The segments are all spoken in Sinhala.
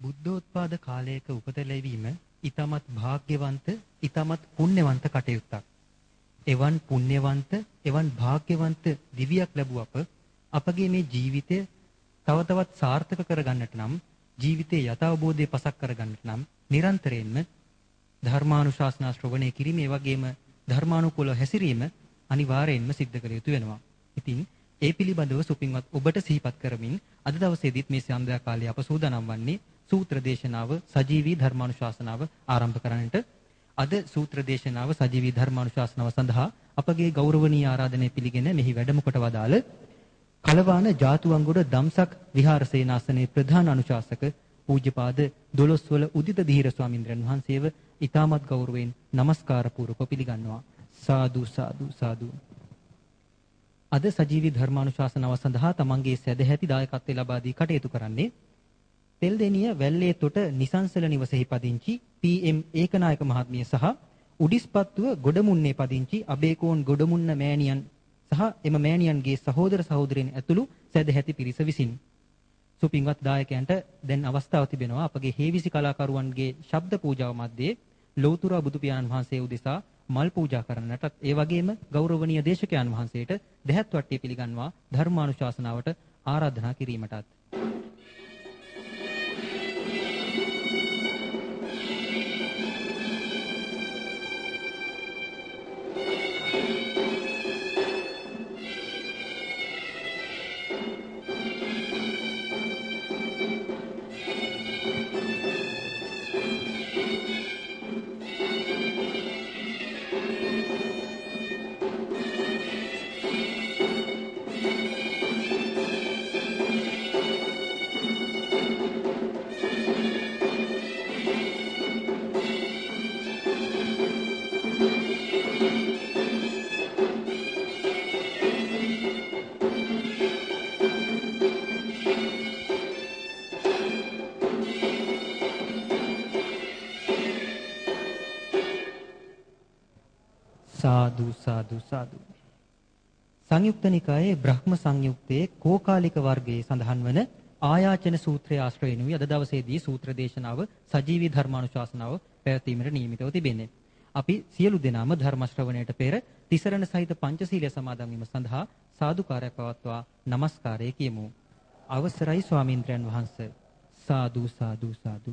බුද්ධෝත්පාද කාලයක උපත ලැබීම ඊටමත් වාග්යවන්ත ඊටමත් පුණ්‍යවන්ත කටයුත්තක්. එවන් පුණ්‍යවන්ත එවන් වාග්යවන්ත දිවියක් ලැබුව අප අපගේ මේ ජීවිතය තව තවත් සාර්ථක කරගන්නට නම් ජීවිතයේ යථාබෝධය පසක් කරගන්නට නම් නිරන්තරයෙන්ම ධර්මානුශාසනා ශ්‍රවණය කිරීම ඒ වගේම ධර්මානුකූල හැසිරීම අනිවාර්යයෙන්ම සිද්ධ කළ යුතු වෙනවා. ඉතින් ඒ පිළිබඳව සුපින්වත් ඔබට සිහිපත් කරමින් අද දවසේදීත් මේ සන්ධ්‍යා කාලයේ අප සූදානම් වන්නේ සූත්‍ර දේශනාව සජීවී ධර්මානුශාසනාව ආරම්භ කරන්නට. අද සූත්‍ර දේශනාව සජීවී ධර්මානුශාසනාව සඳහා අපගේ ගෞරවනීය ආරාධනය පිළිගෙන මෙහි වැඩම කොට වදාළ කලවාන ජාතුවන්ගොඩ දම්සක් විහාරසේනාසනයේ ප්‍රධාන අනුශාසක පූජ්‍යපාද දොළොස්වල උදිත ධීර ස්වාමින්ද්‍රයන් වහන්සේව ඊටමත් ගෞරවයෙන් নমස්කාර පූර්වක පිළිගන්නවා. සාදු සාදු සාදු. අද සජීවී ධර්මානුශාසනාව සඳහා තමන්ගේ සැදැහැති දායකත්වය ලබා දී කටයුතු කරන්නේ තෙල්දෙනිය වැල්ලේ තොට නිසංසල නිවසෙහි පදිංචි පී.එම්. ඒකනායක මහත්මිය සහ උඩිස්පත්තුව ගොඩමුන්නේ පදිංචි අබේකෝන් ගොඩමුන්න මෑණියන් සහ එම මෑණියන්ගේ සහෝදර සහෝදරියන් ඇතුළු සැදැහැති පිරිස විසින් සුපින්වත් දායකයන්ට දැන් අවස්ථාව තිබෙනවා අපගේ හේවිසි කලාකරුවන්ගේ ශබ්ද පූජාව මැද්දේ ලෞතර බුදු පියාණන් වහන්සේ උදෙසා මල් පූජා කරන්නටත් ඒ වගේම ගෞරවනීය දේශකයන් වහන්සේට දෙහත් වට්ටිය පිළිගන්වා ධර්මානුශාසනාවට ආරාධනා කිරීමටත් සාදු සාදු සංයුක්ත නිකායේ බ්‍රහ්ම සංයුක්තයේ කෝකාලික වර්ගයේ සඳහන් වන ආයාචන සූත්‍රය ආශ්‍රයනුයි අද දවසේදී සූත්‍ර දේශනාව සජීවී ධර්මානුශාසනාව පැවැත්වීමට නියමිතව තිබෙන්නේ. අපි සියලු දෙනාම ධර්ම ශ්‍රවණයට පෙර තිසරණ සහිත පංචශීලය සමාදන් වීම සඳහා සාදුකාරයක් පවත්වා নমස්කාරය කියමු. අවසරයි ස්වාමීන්ද්‍රයන් වහන්සේ. සාදු සාදු සාදු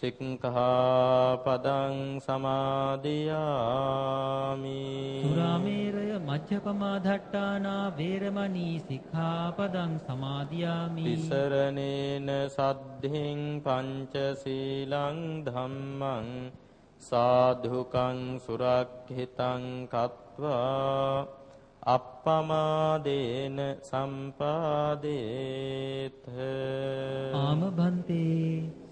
සික්ඛාපදං සමාදියාමි. සුරාමේරය මජ්ජපමා ධට්ටානා වේරමණී සික්ඛාපදං සමාදියාමි. තිසරණේන සද්ධින් පංචශීලං ධම්මං සාධුකං සුරක්හිතං කତ୍වා අප්පමාදේන සම්පාදේත. ආම භන්තේ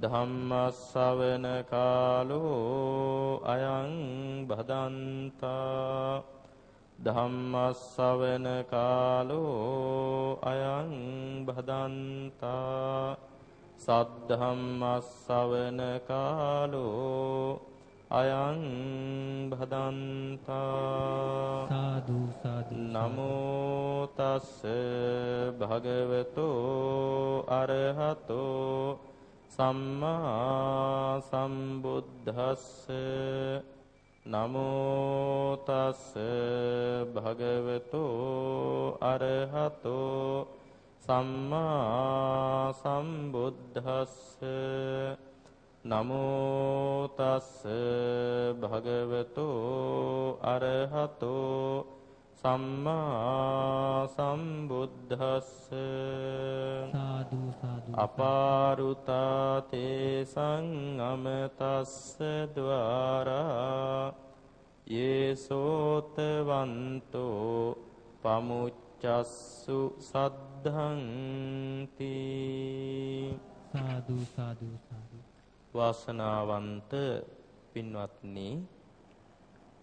ධම්මස්සවන කාලෝ අයං බදන්තා. ධම්මස්සවන කාලෝ අයං බදන්තා. සද්ධම්මස්සවන කාලෝ අයං බදන්තා. සාදු සාදු නමෝ තස්ස භගවතෝ අරහතෝ සම්මා සම්බුද්දස්ස නමෝ තස්ස භගවතෝ අරහතෝ සම්මා සම්බුද්දස්ස නමෝ තස්ස භගවතෝ අරහතෝ සම්මා සම්බුද්දස්ස සාදු සාදු. අපාරුතා තේසං අමතස්ස ద్వාරා යේසෝතවන්තෝ පමුච්චස්සු සද්ධං තී සාදු සාදු සාදු. වාසනාවන්ත පින්වත්නි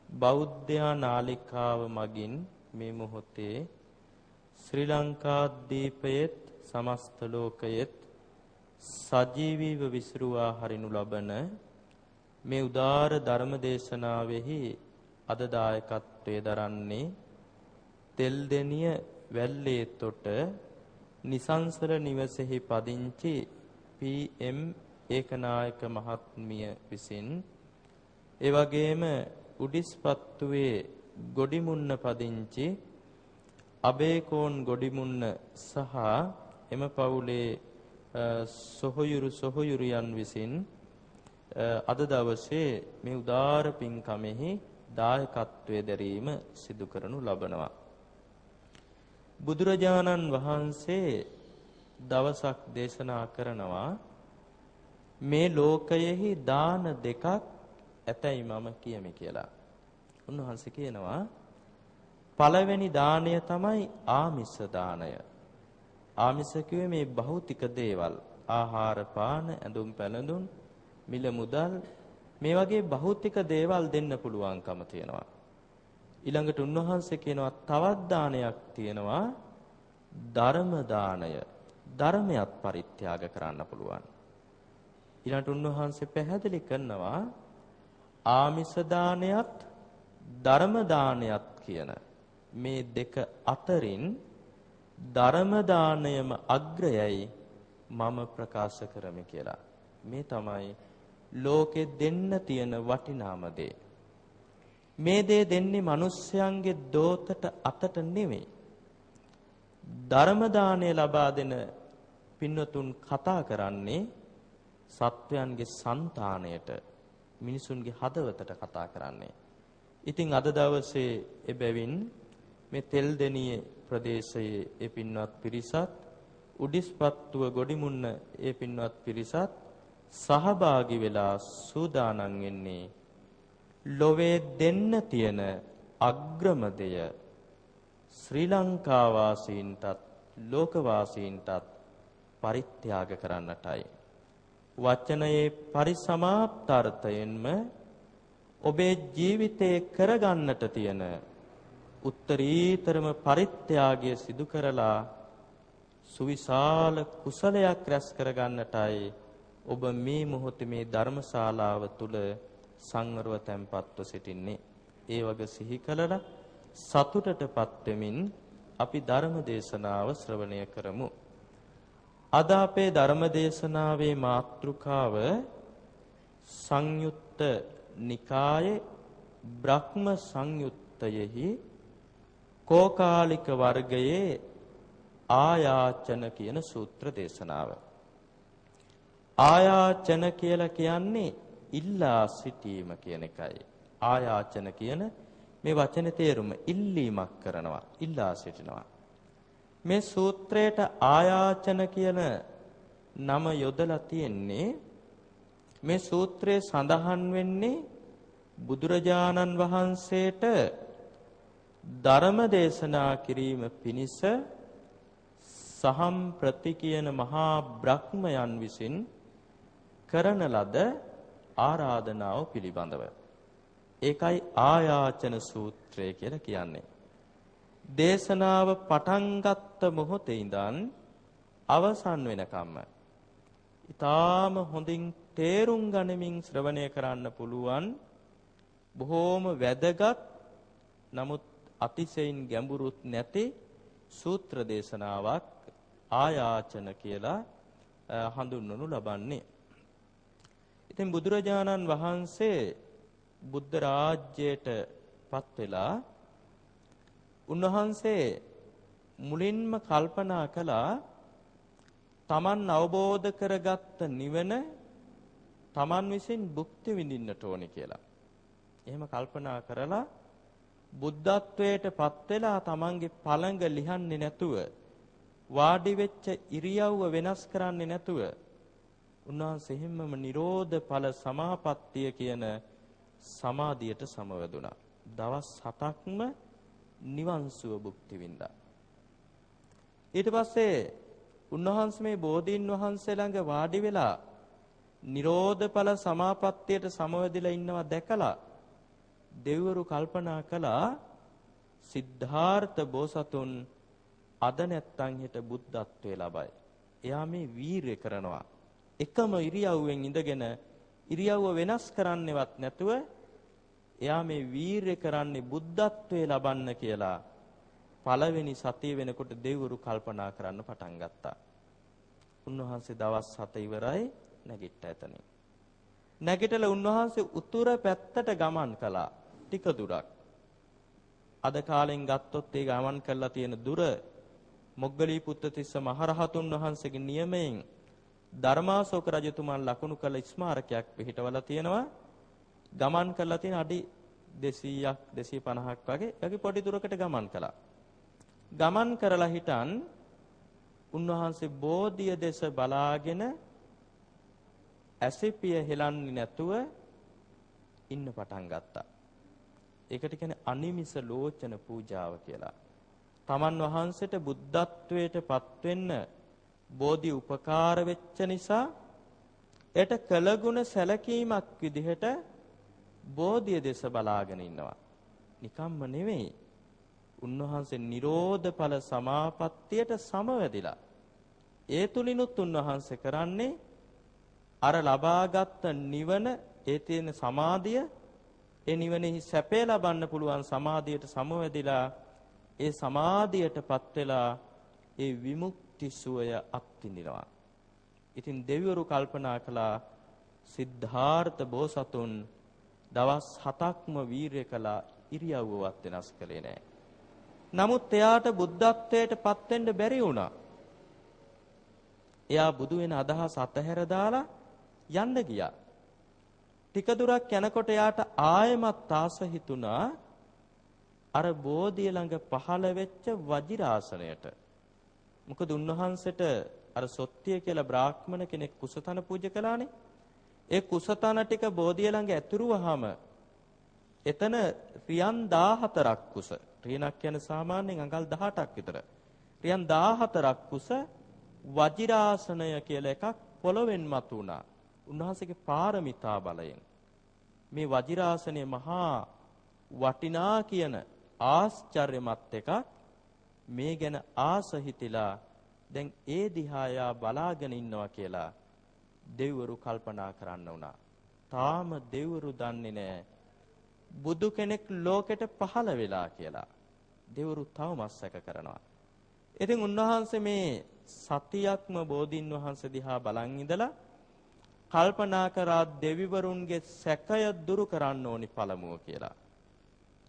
බෞද්ධ නාලිකාව මගින් මේ මොහොතේ ශ්‍රී ලංකාද්වීපයේත් සමස්ත ලෝකයේත් සජීවීව විසිරුවා හරිනු ලබන මේ උදාර ධර්ම දේශනාවෙහි අද දායකත්වයේ දරන්නේ තෙල්දෙනිය වැල්ලේ තොට නිසංසල නිවසේහි පදිංචි පී.එම්. ඒකනායක මහත්මිය විසින් ඒ වගේම උඩිස්පත්තුවේ ගොඩිමුන්න පදිංචි අබේකෝන් ගොඩිමුන්න සහ එම පවුලේ සොහොයුරු සොහොයුරියන් විසින් අද දවසේ මේ උදාර පින්කමෙහි දායකත්වයේ දැරීම සිදු කරනු ලබනවා. බුදුරජාණන් වහන්සේ දවසක් දේශනා කරනවා මේ ලෝකයෙහි දාන දෙකක් ඇතැයි මම කියමි කියලා. උන්වහන්සේ කියනවා පළවෙනි දාණය තමයි ආමිස දාණය. ආමිස කිව්වේ මේ භෞතික දේවල්. ආහාර පාන, ඇඳුම් පැළඳුම්, මිල මුදල් මේ වගේ භෞතික දේවල් දෙන්න පුළුවන්කම තියෙනවා. ඊළඟට උන්වහන්සේ කියනවා තවත් දානයක් තියෙනවා ධර්ම දාණය. ධර්මයක් පරිත්‍යාග කරන්න පුළුවන්. ඊළඟට උන්වහන්සේ පැහැදිලි කරනවා ආමිස දානයත් ධර්ම දානයත් කියන මේ දෙක අතරින් ධර්ම දානයම අග්‍රයයි මම ප්‍රකාශ කරමි කියලා. මේ තමයි ලෝකෙ දෙන්න තියෙන වටිනාම දේ. මේ දේ දෙන්නේ මිනිස්යන්ගේ දෝතට අතට නෙවෙයි. ධර්ම දාණය ලබා දෙන පින්වතුන් කතා කරන්නේ සත්වයන්ගේ సంతාණයට මිනිසුන්ගේ හදවතට කතා කරන්නේ. ඉතින් අද දවසේ එබැවින් මේ තෙල්දෙනියේ ප්‍රදේශයේ ඒ පින්වත් පිරිසත් උඩිස්පත්තුව ගොඩිමුන්න ඒ පින්වත් පිරිසත් සහභාගී වෙලා සූදානම් වෙන්නේ ලොවේ දෙන්න තියෙන අග්‍රම දෙය ශ්‍රී ලංකා වාසීන්ටත් ලෝක වාසීන්ටත් පරිත්‍යාග කරන්නටයි. වචනයේ පරිසමාප්තාර්ථයෙන්ම ඔබේ ජීවිතේ කරගන්නට තියෙන උත්තරීතරම පරිත්‍යාගය සිදු කරලා සුවිශාල කුසලයක් රැස් කරගන්නටයි ඔබ මේ මොහොතේ මේ ධර්මශාලාව තුල සංවරව තැන්පත්ව සිටින්නේ. ඒ වගේ සිහි කළලා සතුටටපත් වෙමින් අපි ධර්ම දේශනාව ශ්‍රවණය කරමු. අද අපේ ධර්ම දේශනාවේ මාතෘකාව සංයුත්ත නිකායේ බ්‍රහ්ම සංයුත්තයෙහි කෝකාලික වර්ගයේ ආයාචන කියන සූත්‍ර දේශනාව. ආයාචන කියලා කියන්නේ ඉල්ලා සිටීම කියන එකයි. ආයාචන කියන මේ වචනේ තේරුම ඉල්ලීමක් කරනවා, ඉල්ලා සිටිනවා. මේ සූත්‍රයට ආයාචන කියන නම යොදලා තියෙන්නේ මේ සූත්‍රයේ සඳහන් වෙන්නේ බුදුරජාණන් වහන්සේට ධර්ම දේශනා කිරීම පිණිස සහම් ප්‍රති කියන මහා බ්‍රහ්මයන් විසින් කරන ලද ආරාධනාව පිළිබඳව. ඒකයි ආයාචන සූත්‍රය කියලා කියන්නේ. දේශනාව පටන් ගත්ත මොහොතේ ඉඳන් අවසන් වෙනකම්ම ඊටාම හොඳින් තේරුම් ගනිමින් ශ්‍රවණය කරන්න පුළුවන් බොහෝම වැදගත් නමුත් අතිශයින් ගැඹුරුත් නැති සූත්‍ර දේශනාවක් ආයාචන කියලා හඳුන්වනු ලබන්නේ. ඉතින් බුදුරජාණන් වහන්සේ බුද්ධ රාජ්‍යයට පත් වෙලා උන්වහන්සේ මුලින්ම කල්පනා කළා තමන් අවබෝධ කරගත්ත නිවන තමන් විසින් භුක්ති විඳින්නට ඕනේ කියලා. එහෙම කල්පනා කරලා බුද්ධත්වයට පත් වෙලා තමන්ගේ පළඟ ලිහන්නේ නැතුව වාඩි වෙච්ච ඉරියව්ව වෙනස් කරන්නේ නැතුව උන්වහන්සේ හිම්මම නිරෝධ ඵල සමාපත්තිය කියන සමාධියට සමවැදුණා. දවස් 7ක්ම නිවන් සුව භුක්ති විඳා. ඊට පස්සේ උන්වහන්සේ මේ බෝධීන් වහන්සේ ළඟ වාඩි වෙලා නිරෝධ ඵල සමාපත්තියට සමවැදිලා ඉන්නවා දැකලා දෙවිවරු කල්පනා කළා සිද්ධාර්ථ බෝසතුන් අද නැත්තම් හෙට බුද්ධත්වයේ ලබයි. එයා මේ වීරය කරනවා. එකම ඉරියව්වෙන් ඉඳගෙන ඉරියව්ව වෙනස් කරන්නේවත් නැතුව එයා මේ වීරය කරන්නේ බුද්ධත්වයේ ලබන්න කියලා පළවෙනි සතිය වෙනකොට දෙවිවරු කල්පනා කරන්න පටන් ගත්තා. උන්වහන්සේ දවස් 7 ඉවරයි නැගිට්ටා එතනින්. නැගිටලා උන්වහන්සේ උතුර පැත්තට ගමන් කළා. ටික දුරක්. අද කාලෙන් ගත්තොත් ඒ ගමන් කරලා තියෙන දුර මොග්ගලී පුත්තිස්ස මහරහතුන් වහන්සේගේ නියමයෙන් ධර්මාශෝක රජතුමන් ලකුණු කළ ස්මාරකයක් පිහිටවලා තියෙනවා. ගමන් කරලා තියෙන අඩි 200ක් 250ක් වගේ යකි පොඩි දුරකට ගමන් කළා. ගමන් කරලා හිටන් උන්වහන්සේ බෝධිය දෙස බලාගෙන ඇසිපිය හෙලන්නේ නැතුව ඉන්න පටන් ගත්තා. ඒකට කියන්නේ අනිමිස ලෝචන පූජාව කියලා. තමන් වහන්සේට බුද්ධත්වයට පත් වෙන්න බෝධි උපකාර වෙච්ච නිසා එට කළගුණ සැලකීමක් විදිහට බෝධිය දෙස බලාගෙන ඉන්නවා. නිකම්ම නෙවෙයි. උන්වහන්සේ නිරෝධ ඵල සමාපත්තියට සමවැදිලා. ඒ තුලිනුත් උන්වහන්සේ කරන්නේ අර ලබාගත් නිවන ඒ තියෙන සමාධිය ඒ නිවනෙහි සැපේ ලබන්න පුළුවන් සමාධියට සමවැදිලා ඒ සමාධියටපත් වෙලා ඒ විමුක්ති සුවය අත්විඳිනවා. ඉතින් දෙවිවරු කල්පනා කළා සිද්ධාර්ථ බෝසතුන් දවස් 7ක්ම වීරය කළා ඉරියව්වවත් වෙනස් කළේ නැහැ. නමුත් එයාට බුද්ධත්වයට පත් වෙන්න බැරි වුණා. එයා බුදු වෙන අදහස අතහැර දාලා යන්න ගියා. ටික දුරක් යනකොට යාට ආයමත් ආස හිතුණා අර බෝධිය ළඟ පහළ වෙච්ච වජිරාසනයට. මොකද උන්වහන්සේට අර සොත්තිය කියලා බ්‍රාහ්මණ කෙනෙක් කුසතන පූජා කළානේ. ඒ කුසතන ටික බෝධිය ළඟ ඇතුරුවාම එතන රියන් 14ක් කුස. රියනක් කියන්නේ සාමාන්‍යයෙන් අඟල් 18ක් විතර. රියන් 14ක් කුස වජිරාසනය කියලා එකක් පොළවෙන් මතුණා. උන්වහන්සේගේ පාරමිතා බලයෙන් මේ වජිරාසනයේ මහා වටිනා කියන ආශ්චර්යමත් එකක් මේ ගැන ආස හිතිලා දැන් ඒ දිහා බලාගෙන ඉන්නවා කියලා දෙවිවරු කල්පනා කරන්න වුණා. තාම දෙවිවරු දන්නේ නැහැ බුදු කෙනෙක් ලෝකෙට පහළ වෙලා කියලා. දෙවිවරු තවමත් සැක කරනවා. ඉතින් උන්වහන්සේ මේ සතියක්ම බෝධින් වහන්සේ දිහා බලන් ඉඳලා කල්පනා කරා දෙවිවරුන්ගේ සැකය දුරු කරන්න ඕනි පළමුව කියලා.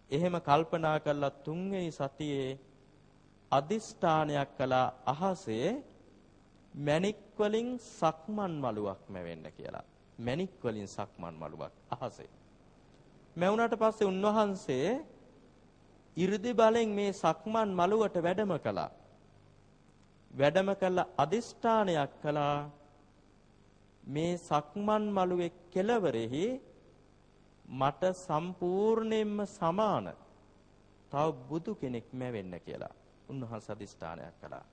එහෙම කල්පනා කළා තුන්වෙනි සතියේ අදිෂ්ඨානයක් කළා අහසේ මණික් වලින් සක්මන් මළුවක් මැවෙන්න කියලා. මණික් වලින් සක්මන් මළුවක් අහසේ. මැවුනට පස්සේ උන්වහන්සේ 이르දි බලෙන් මේ සක්මන් මළුවට වැඩම කළා. වැඩම කළ අදිෂ්ඨානයක් කළා මේ සක්මන් මළුවේ කෙළවරෙහි මට සම්පූර්ණයෙන්ම සමාන තව බුදු කෙනෙක් මැවෙන්න කියලා උන්වහන්සේ අදිෂ්ඨානයක් කළා.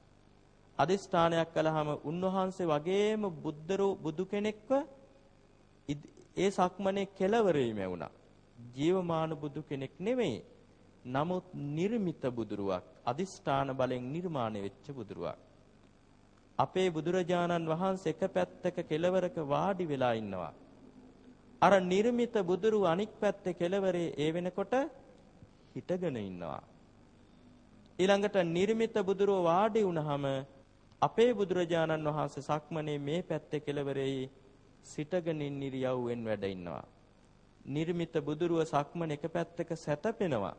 අදිෂ්ඨානයක් කළාම උන්වහන්සේ වගේම බුද්ධරෝ බුදු කෙනෙක්ව ඒ සක්මනේ කෙළවරෙහි මැවුණා. ජීවමාන බුදු කෙනෙක් නෙමෙයි. නමුත් නිර්මිත බුදුරුවක් අදිෂ්ඨාන බලෙන් නිර්මාණය වෙච්ච බුදුරුවක්. අපේ බුදුරජාණන් වහන්සේ එක පැත්තක කෙළවරක වාඩි වෙලා ඉන්නවා. අර නිර්මිත බුදුරු අනික් පැත්තේ කෙළවරේ ඒ වෙනකොට හිටගෙන ඉන්නවා. ඊළඟට නිර්මිත බුදුරුව වාඩි වුණාම අපේ බුදුරජාණන් වහන්සේ සක්මනේ මේ පැත්තේ කෙළවරේ සිටගෙන ඉන්න ඉරියව්වෙන් වැඩ ඉන්නවා. නිර්මිත බුදුරුව සක්මන එක පැත්තක සැතපෙනවා.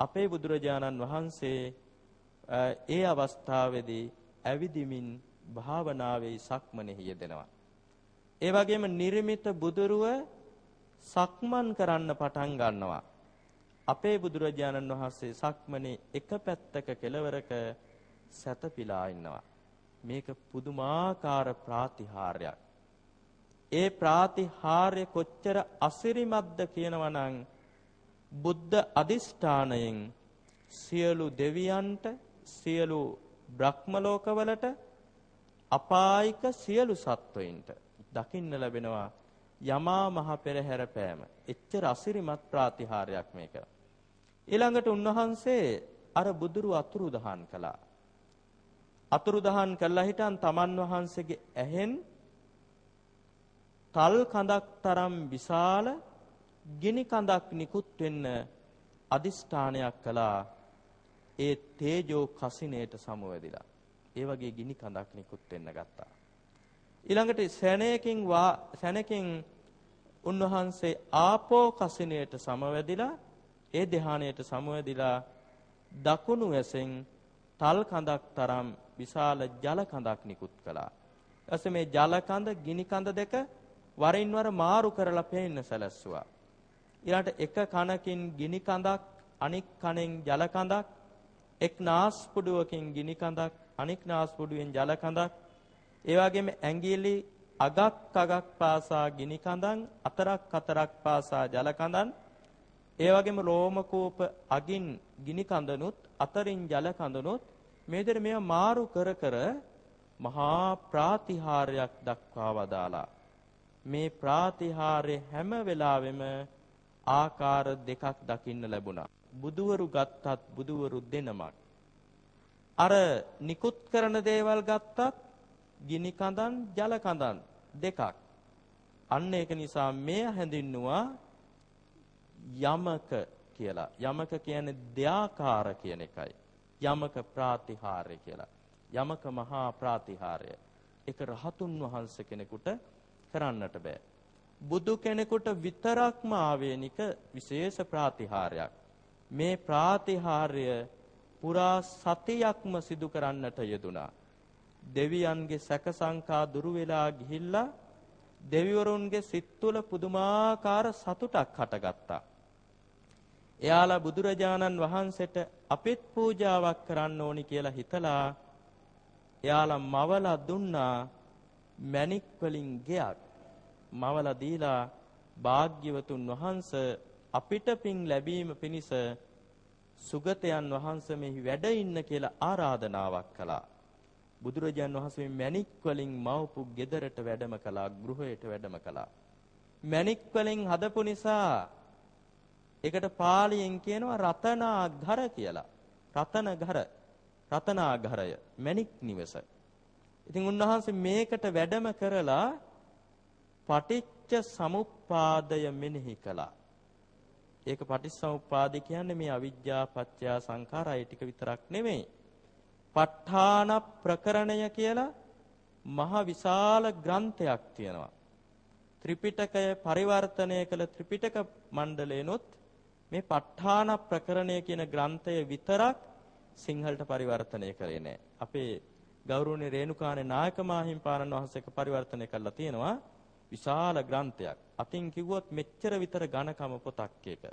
අපේ බුදුරජාණන් වහන්සේ ඒ අවස්ථාවේදී ඇවිදිමින් භාවනාවේ සක්මනේ යෙදෙනවා. ඒ වගේම නිර්මිත බුදුරුව සක්මන් කරන්න පටන් ගන්නවා. අපේ බුදුරජාණන් වහන්සේ සක්මනේ එක පැත්තක කෙළවරක සැතපීලා ඉන්නවා. මේක පුදුමාකාර ප්‍රාතිහාර්යයක්. ඒ ප්‍රාතිහාර්ය කොච්චර අසිරිමත්ද කියනවනම් බුද්ධ අදිෂ්ඨානයෙන් සියලු දෙවියන්ට සියලු බ්‍රහ්ම ලෝකවලට අපායික සියලු සත්වයින්ට දකින්න ලැබෙනවා යමා මහ පෙරහැර පෑම. එච්චර අසිරිමත් ප්‍රාතිහාර්යයක් මේක. ඊළඟට උන්වහන්සේ අර බුදුරු අතුරු දහන් කළා. අතුරු දහන් කළා හිටන් තමන් වහන්සේගේ ඇහෙන් තල් කඳක් තරම් විශාල ගිනි කඳක් නිකුත් වෙන්න අදිෂ්ඨානයක් කළා ඒ තේජෝ කසිනේට සමවැදිලා ඒ වගේ ගිනි කඳක් නිකුත් වෙන්න ගත්තා ඊළඟට සැනයකින් වා සැනකින් උන්වහන්සේ ආපෝ කසිනේට සමවැදිලා ඒ ධානයට සමවැදිලා දකුණු ඇසෙන් තල් කඳක් තරම් විශාල ජල කඳක් නිකුත් කළා. ඊට මේ ජල කඳ, ගිනි කඳ දෙක වරින් වර මාරු කරලා පේන්න සැලැස්සුවා. ඊළඟට එක කනකින් ගිනි කඳක්, අනික් කනෙන් ජල කඳක්, එක් නාස්පුඩුවකින් ගිනි කඳක්, අනික් නාස්පුඩුවෙන් ජල කඳක්, ඒ වගේම ඇඟිලි අගක් අගක් පාසා ගිනි කඳන්, අතරක් අතරක් පාසා ජල කඳන්, ඒ වගේම රෝමකූප අගින් ගිනි කඳනුත්, අතරින් ජල කඳනුත් මේ විදිහට මේවා මාරු කර කර මහා ප්‍රාතිහාර්යයක් දක්වා වදාලා මේ ප්‍රාතිහාර්ය හැම වෙලාවෙම ආකාර දෙකක් දකින්න ලැබුණා. බුදුවරු ගත්තත් බුදුවරු දෙනමක්. අර නිකුත් කරන දේවල් ගත්තත් ගිනි කඳන් ජල කඳන් දෙකක්. අන්න ඒක නිසා මෙය හැඳින්නුවා යමක කියලා. යමක කියන්නේ දෙයාකාර කියන එකයි. යමක ප්‍රාතිහාර්ය කියලා. යමක මහා ප්‍රාතිහාර්ය. ඒක රහතුන් වහන්සේ කෙනෙකුට කරන්නට බෑ. බුදු කෙනෙකුට විතරක්ම ආවේනික විශේෂ ප්‍රාතිහාර්යයක්. මේ ප්‍රාතිහාර්ය පුරා සතියක්ම සිදු කරන්නට යෙදුනා. දෙවියන්ගේ සැක සංකා දුරු වෙලා ගිහිල්ලා දෙවිවරුන්ගේ සිත් තුළ පුදුමාකාර සතුටක් හටගත්තා. එයාලා බුදුරජාණන් වහන්සේට අපිත් පූජාවක් කරන්න ඕනි කියලා හිතලා එයාලා මවලා දුන්නා මණික් වලින් ගෙයක් මවලා දීලා භාග්‍යවතුන් වහන්සේ අපිට පින් ලැබීම පිණිස සුගතයන් වහන්සේ මෙහි වැඩ ඉන්න කියලා ආරාධනාවක් කළා. බුදුරජාන් වහන්සේ මණික් වලින් මවපු ගෙදරට වැඩම කළා, ගෘහයට වැඩම කළා. මණික් වලින් හදපු නිසා ඒකට පාලියෙන් කියනවා රතනාඝර කියලා. රතනඝර. රතනාඝරය. මණික් නිවස. ඉතින් උන්වහන්සේ මේකට වැඩම කරලා පටිච්ච සමුප්පාදය මෙනෙහි කළා. ඒක පටිච්චසමුප්පාදය කියන්නේ මේ අවිජ්ජා පත්‍ය සංඛාරය ටික විතරක් නෙමෙයි. ප ဋ ාණ ප්‍රකරණය කියලා මහ විශාල ග්‍රන්ථයක් තියෙනවා. ත්‍රිපිටකය පරිවර්තනය කළ ත්‍රිපිටක මණ්ඩලයනොත් මේ ප ဋ ාණ ප්‍රකරණය කියන ග්‍රන්ථය විතරක් සිංහලට පරිවර්තනය කරේ නෑ. අපේ ගෞරවනීය රේණුකානේ නායක මාහිම්පාණන් වහන්සේක පරිවර්තනය කරලා තියෙනවා විශාල ග්‍රන්ථයක්. අතින් කිව්වොත් මෙච්චර විතර ඝනකම පොතක් එක.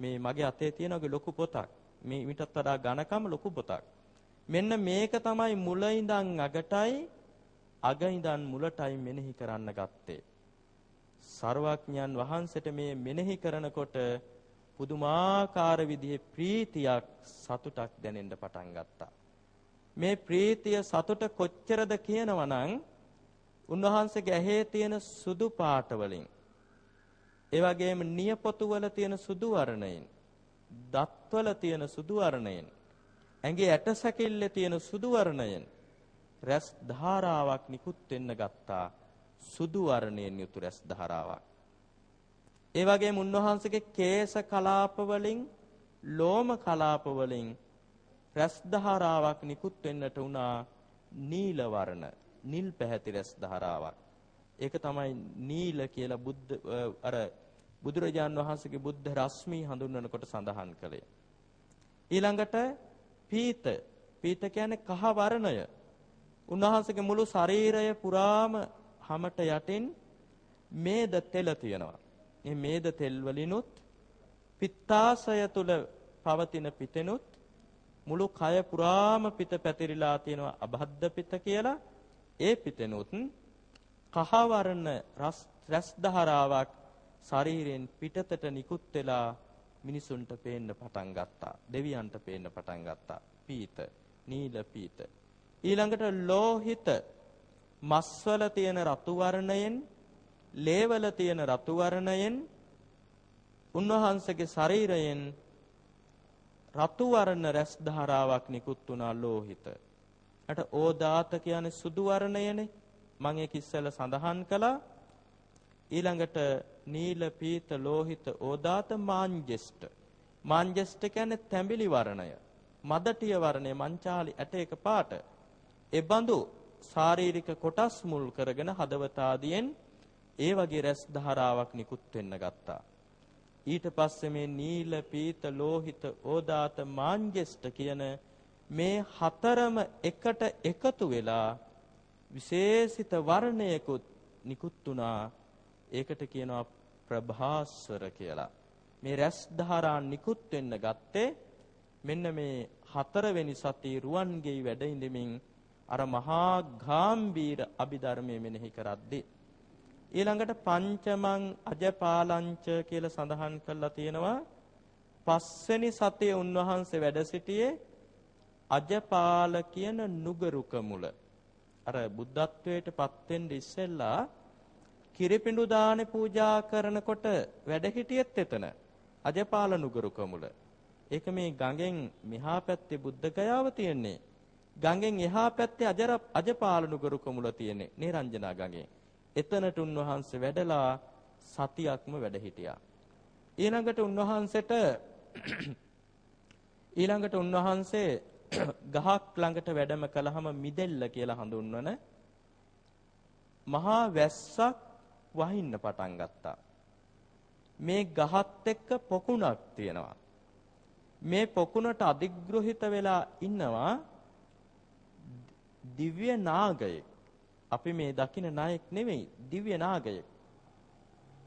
මේ මගේ අතේ තියෙන ලොකු පොතක්. මේ ඊටත් වඩා ඝනකම ලොකු පොතක්. මෙන්න මේක තමයි මුල ඉඳන් අගටයි අග ඉඳන් මුලටයි මෙනෙහි කරන්න ගත්තේ. සර්වඥයන් වහන්සේට මේ මෙනෙහි කරනකොට පුදුමාකාර විදිහේ ප්‍රීතියක් සතුටක් දැනෙන්න පටන් ගත්තා. මේ ප්‍රීතිය සතුට කොච්චරද කියනවනම් උන්වහන්සේගේ ඇහි තියෙන සුදු පාට වලින් ඒ වගේම නියපොතු වල තියෙන සුදු වර්ණයෙන් දත්වල තියෙන සුදු වර්ණයෙන් ඇඟේ ඇටසැකිල්ලේ තියෙන සුදු වර්ණයෙන් රැස් ධාරාවක් නිකුත් වෙන්න ගත්තා සුදු වර්ණයෙන් යුතු රැස් ධාරාවක්. ඒ වගේම උන්වහන්සේගේ කේශ කලාප වලින් ලෝම කලාප වලින් රැස් ධාරාවක් නිකුත් වෙන්නට උනා නීල වර්ණ. නිල් පැහැති රැස් ධාරාවක්. ඒක තමයි නීල කියලා බුද්ධ අර බුදුරජාන් වහන්සේගේ බුද්ධ රශ්මි හඳුන්වනකොට සඳහන් කළේ. ඊළඟට පීත. පීත කියන්නේ කහ වර්ණය. උන්වහන්සේගේ මුළු ශරීරය පුරාම හැමට යටින් මේද තෙල තියෙනවා. මේ මේද තෙල් වලිනුත් පිත්තාශය තුල පවතින පිතෙනුත් මුළු කය පුරාම පිත පැතිරිලා තියෙනවා අබද්ද පිත කියලා. ඒ පිතෙනුත් කහ වර්ණ රස් ධාරාවක් ශරීරයෙන් පිටතට නිකුත් වෙලා මිනිසුන්ට පේන්න පටන් ගත්තා. දෙවියන්ට පේන්න පටන් ගත්තා. පීත, නීල පීත. ඊළඟට ලෝහිත මස්වල තියෙන රතු වර්ණයෙන්, ලේවල තියෙන රතු වර්ණයෙන් උන්වහන්සේගේ ශරීරයෙන් රතු වර්ණ රැස් ධාරාවක් නිකුත් වුණා ලෝහිත. අට ඕදාත කියන්නේ සුදු වර්ණයනේ. මම ඒක ඉස්සෙල්ලා සඳහන් කළා. ඊළඟට නීල පීත ලෝහිත ඕදාත මාංජෙස්ට මාංජෙස්ට කියන්නේ තැඹිලි වර්ණය මදටිය වර්ණය මංචාලි ඇට එක පාට ඒ බඳු ශාරීරික කොටස් මුල් කරගෙන හදවත ආදියෙන් ඒ වගේ රැස් ධාරාවක් නිකුත් වෙන්න ගත්තා ඊට පස්සේ මේ නීල පීත ලෝහිත ඕදාත මාංජෙස්ට කියන මේ හතරම එකට එකතු වෙලා විශේෂිත වර්ණයකුත් නිකුත් වුණා ඒකට කියනවා ප්‍රභාස්වර කියලා. මේ රැස් ධාරා නිකුත් වෙන්න ගත්තේ මෙන්න මේ හතරවෙනි සති රුවන්ගේ වැඩ ඉඳමින් අර මහා ගාම්භීර අභිධර්මයේ මෙනෙහි කරද්දී ඊළඟට පංචමං අජපාලංච කියලා සඳහන් කරලා තියෙනවා පස්වෙනි සතියේ උන්වහන්සේ වැඩ සිටියේ අජපාල කියන නුගරුක මුල අර බුද්ධත්වයට පත් වෙන්න ඉස්සෙල්ලා කිරිපිඬු දානේ පූජා කරනකොට වැඩ හිටියෙත් එතන. අජපාල නුගරු කමුල. ඒක මේ ගඟෙන් මෙහා පැත්තේ බුද්ධ ගයාව තියෙන්නේ. ගඟෙන් එහා පැත්තේ අජර අජපාල නුගරු කමුල තියෙන්නේ. නිරංජනා ගඟෙන්. එතනට උන්වහන්සේ වැඩලා සතියක්ම වැඩ හිටියා. ඊළඟට උන්වහන්සේට ඊළඟට උන්වහන්සේ ගහක් ළඟට වැඩම කළාම මිදෙල්ල කියලා හඳුන්වන මහා වැස්සක් වහින්න පටන් ගත්තා. මේ ගහත් එක්ක පොකුණක් තියෙනවා. මේ පොකුණට අධිග්‍රහිත වෙලා ඉන්නවා දිව්‍ය නාගයෙක්. අපි මේ දකින නායක නෙවෙයි දිව්‍ය නාගයෙක්.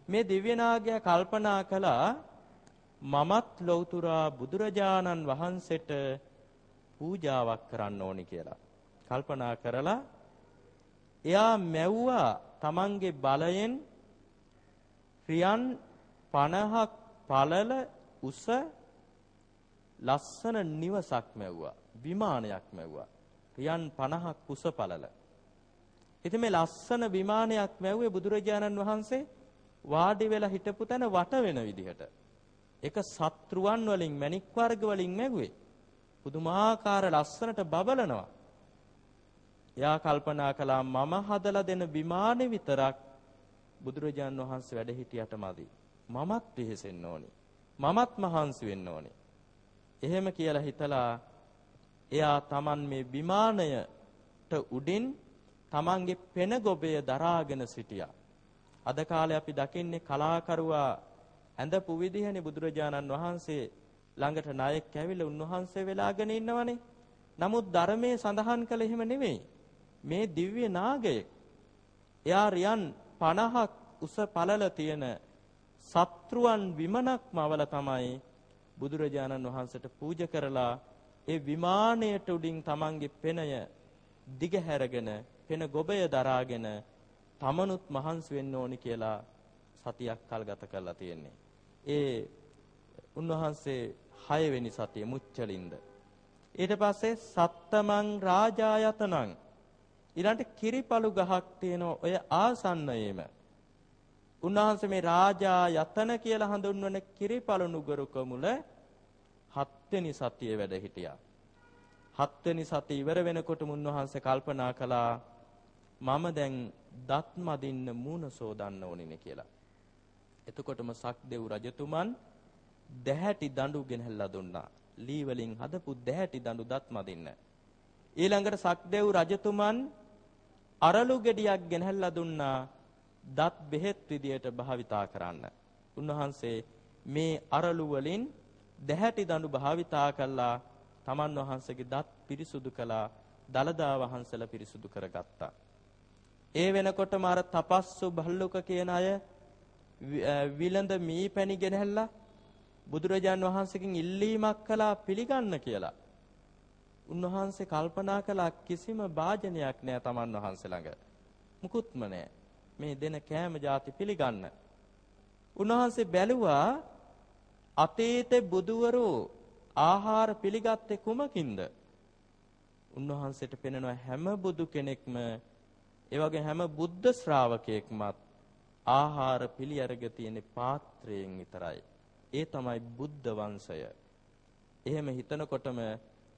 මේ දිව්‍ය නාගයා කල්පනා කළා මමත් ලෞතුරා බුදුරජාණන් වහන්සේට පූජාවක් කරන්න ඕනි කියලා. කල්පනා කරලා එයා මැව්වා තමන්ගේ බලයෙන් රියන් 50ක් පළල උස ලස්සන නිවසක් මැව්වා. විමානයක් මැව්වා. රියන් 50ක් උස පළල. ඉතින් මේ ලස්සන විමානයක් මැව්වේ බුදුරජාණන් වහන්සේ වාඩි වෙලා හිටපු තැන වට වෙන විදිහට. ඒක සත්‍රුවන් වලින් මණික් වර්ග වලින් මැව්වේ. පුදුමාකාර ලස්සනට බබලනවා එයා කල්පනා කළා මම හදලා දෙන විමානේ විතරක් බුදුරජාන් වහන්සේ වැඩ හිටියට මදි. මමත් වෙහෙසෙන්න ඕනි. මමත් මහන්සි වෙන්න ඕනි. එහෙම කියලා හිතලා එයා Taman මේ විමානයට උඩින් Tamanගේ පෙන ගොබය දරාගෙන සිටියා. අද කාලේ අපි දකින්නේ කලාකරුවා ඇඳපු විදිහනේ බුදුරජාණන් වහන්සේ ළඟට නායක ඇවිල්ලා උන්වහන්සේ වෙලාගෙන ඉන්නවනේ. නමුත් ධර්මයේ සඳහන් කළ එහෙම නෙමෙයි. මේ දිව්‍ය නාගයෙක් එයා රියන් 50ක් උස පළල තියෙන සත්‍රුවන් විමනක්ම අවල තමයි බුදුරජාණන් වහන්සේට පූජ කරලා ඒ විමානයට උඩින් තමන්ගේ පෙනය දිගහැරගෙන පෙන ගොබය දරාගෙන තමනුත් මහන්සි වෙන්න ඕනි කියලා සතියක් කල් ගත කරලා තියෙන්නේ. ඒ උන්වහන්සේ 6 වෙනි සතිය මුච්චලින්ද. ඊට පස්සේ සත්තමං රාජායතනං ඊළඟට කිරිපලු ගහක් තියෙනවා ඔය ආසන්නයේම. උන්වහන්සේ මේ රාජා යතන කියලා හඳුන්වන කිරිපලු නුගරුක මුල හත්වෙනි සතියේ වැඩ හිටියා. හත්වෙනි සතිය ඉවර වෙනකොට උන්වහන්සේ කල්පනා කළා මම දැන් දත් මදින්න මූණ සෝදන්න ඕනිනේ කියලා. එතකොටම සක්දෙව් රජතුමන් දැහැටි දඬු ගෙනහැල්ලා දුන්නා. ලී වලින් හදපු දැහැටි දඬු දත් මදින්න. ඊළඟට සක්දෙව් රජතුමන් අරලු ගෙඩියක් ගෙනහැල්ලා දුන්නා දත් බෙහෙත් විදියට භාවිතා කරන්න. උන්වහන්සේ මේ අරලු වලින් දැහැටි දඬු භාවිතා කළා තමන් වහන්සේගේ දත් පිරිසුදු කළා දලදා වහන්සලා පිරිසුදු කරගත්තා. ඒ වෙනකොටම අර තපස්සු බල්ලුක කියන අය විලඳ මී පැණි ගෙනහැල්ලා බුදුරජාන් වහන්සේගෙන් ඉල්ලීමක් කළා පිළිගන්න කියලා. උන්වහන්සේ කල්පනා කළා කිසිම වාජනයක් නෑ තමන් වහන්සේ ළඟ. මුකුත්ම නෑ. මේ දෙන කෑම ಜಾති පිළිගන්න. උන්වහන්සේ බැලුවා අතීතේ බුදුවරු ආහාර පිළිගත්තේ කුමකින්ද? උන්වහන්සේට පෙනෙනවා හැම බුදු කෙනෙක්ම ඒ වගේ හැම බුද්ධ ශ්‍රාවකයෙක්මත් ආහාර පිළි අරග තියෙන පාත්‍රයෙන් විතරයි. ඒ තමයි බුද්ධ වංශය. එහෙම හිතනකොටම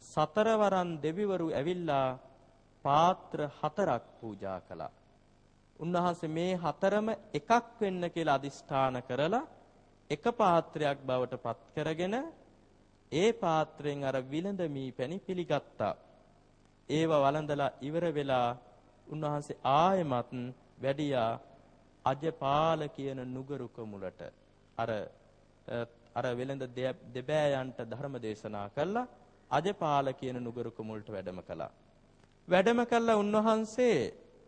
සතරවරන් දෙවිවරු ඇවිල්ලා පාත්‍ර හතරක් පූජා කළා. උන්වහන්සේ මේ හතරම එකක් වෙන්න කියලා අදිෂ්ඨාන කරලා එක පාත්‍රයක් බවට පත් කරගෙන ඒ පාත්‍රයෙන් අර විලඳ මී පැණි පිළිගත්තා. ඒව වළඳලා ඉවර වෙලා උන්වහන්සේ ආයෙමත් වැඩියා අජපාල කියන නුගරුක මුලට අර අර වෙලඳ දෙබෑයන්ට ධර්ම දේශනා කළා අජපාල කියන නුගරුක මුල්ට වැඩම කළා. වැඩම කළා උන්වහන්සේ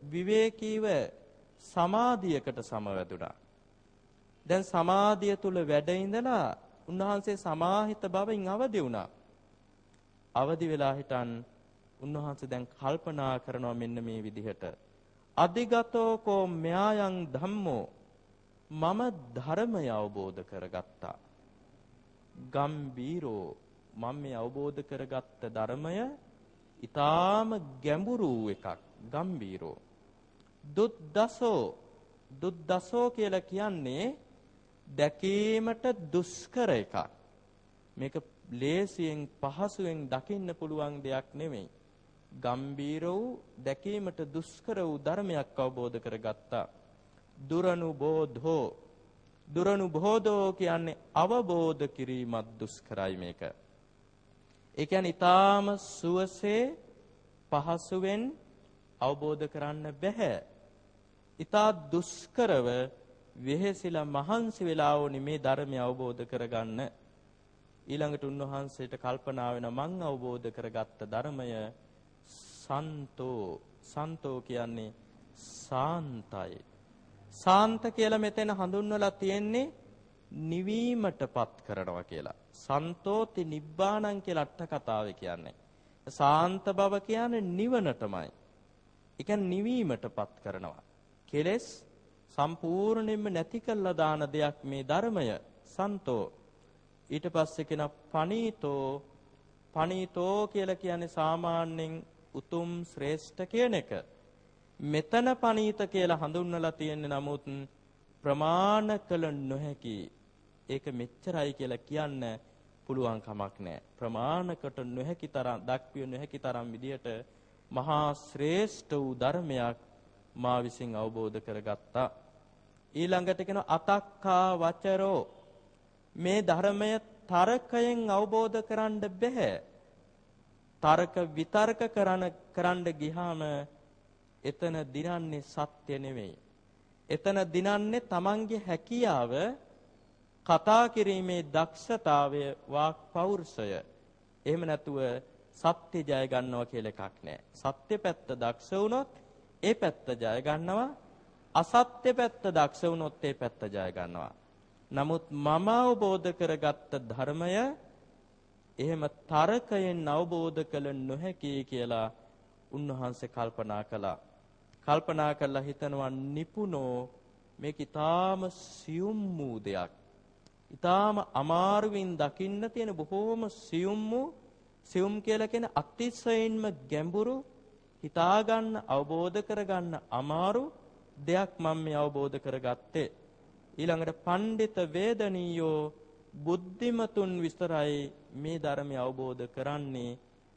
විවේකීව සමාධියකට සමවැදුණා. දැන් සමාධිය තුල වැඩ ඉඳලා උන්වහන්සේ සමාහිත බවින් අවදි වුණා. අවදි වෙලා හිටන් උන්වහන්සේ දැන් කල්පනා කරනවා මෙන්න මේ විදිහට. අධිගතෝ කෝ ම්‍යායන් ධම්මෝ මම ධර්මය අවබෝධ කරගත්තා. ගම්බීරෝ මම මේ අවබෝධ කරගත්ත ධර්මය ඊටාම ගැඹුරු එකක්. ගම්බීරෝ. දුද්දසෝ. දුද්දසෝ කියලා කියන්නේ දැකීමට දුෂ්කර එකක්. මේක ලේසියෙන් පහසුවෙන් දකින්න පුළුවන් දෙයක් නෙමෙයි. ගම්බීර වූ දැකීමට දුෂ්කර වූ ධර්මයක් අවබෝධ කරගත්තා. දුරනු බෝධෝ දුරනු බෝධෝ කියන්නේ අවබෝධ කිරීමත් දුෂ්කරයි මේක ඒ කියන්නේ ඊටාම සුවසේ පහසුවෙන් අවබෝධ කරන්න බෑ. ඊටා දුෂ්කරව වෙහෙසිලා මහන්සි වෙලා ඕනි මේ ධර්මය අවබෝධ කරගන්න. ඊළඟට උන්වහන්සේට කල්පනා වෙන මං අවබෝධ කරගත්ත ධර්මය සන්තෝ සන්තෝ කියන්නේ සාන්තයි. සාන්ත කියලා මෙතන හඳුන්වලා තියෙන්නේ නිවීමටපත් කරනවා කියලා. සන්තෝති නිබ්බාණං කියලා අට කතාවේ කියන්නේ. සාන්ත බව කියන්නේ නිවනටමයි. ඒ කියන්නේ නිවීමටපත් කරනවා. කෙලෙස් සම්පූර්ණයෙන්ම නැති කළා දාන දෙයක් මේ ධර්මය. සන්තෝ. ඊට පස්සේ කියන පනීතෝ පනීතෝ කියලා කියන්නේ සාමාන්‍යයෙන් උතුම් ශ්‍රේෂ්ඨ කියන එක. මෙතන පනීත කියලා හඳුන්වලා තියෙන්නේ නමුත් ප්‍රමාණ කළ නොහැකි. ඒක මෙච්චරයි කියලා කියන්න පුළුවන් කමක් නැහැ. ප්‍රමාණකට නොහැකි තරම් දක්විය නොහැකි තරම් විදියට මහා ශ්‍රේෂ්ඨ වූ ධර්මයක් මා විසින් අවබෝධ කරගත්තා. ඊළඟට කියන අතක්කා වචරෝ මේ ධර්මය තර්කයෙන් අවබෝධ කරන්න බෑ. තර්ක විතර්ක කරන කරන්න ගියාම එතන දිනන්නේ සත්‍ය නෙවෙයි. එතන දිනන්නේ Tamange හැකියාව කතා කිරීමේ දක්ෂතාවය වාක් පෞරුෂය. එහෙම නැතුව සත්‍ය ජය ගන්නවා කියලා එකක් නැහැ. සත්‍ය පැත්ත දක්ෂ වුණොත් ඒ පැත්ත ජය ගන්නවා. අසත්‍ය පැත්ත දක්ෂ වුණොත් ඒ පැත්ත ජය ගන්නවා. නමුත් මම අවබෝධ කරගත්ත ධර්මය එහෙම තරකයෙන් අවබෝධ කළ නොහැකි කියලා උන්වහන්සේ කල්පනා කළා. කල්පනා කරලා හිතනවා නිපුණෝ මේක ඊටාම සියුම් වූ දෙයක්. ඊටාම අමාරුවෙන් දකින්න තියෙන බොහෝම සියුම් වූ සියුම් කියලා කියන අතිශයින්ම ගැඹුරු හිතා ගන්න අවබෝධ කරගන්න අමාරු දෙයක් මම මේ අවබෝධ කරගත්තේ ඊළඟට පඬිත වේදනීයෝ බුද්ධිමතුන් විතරයි මේ ධර්මය අවබෝධ කරන්නේ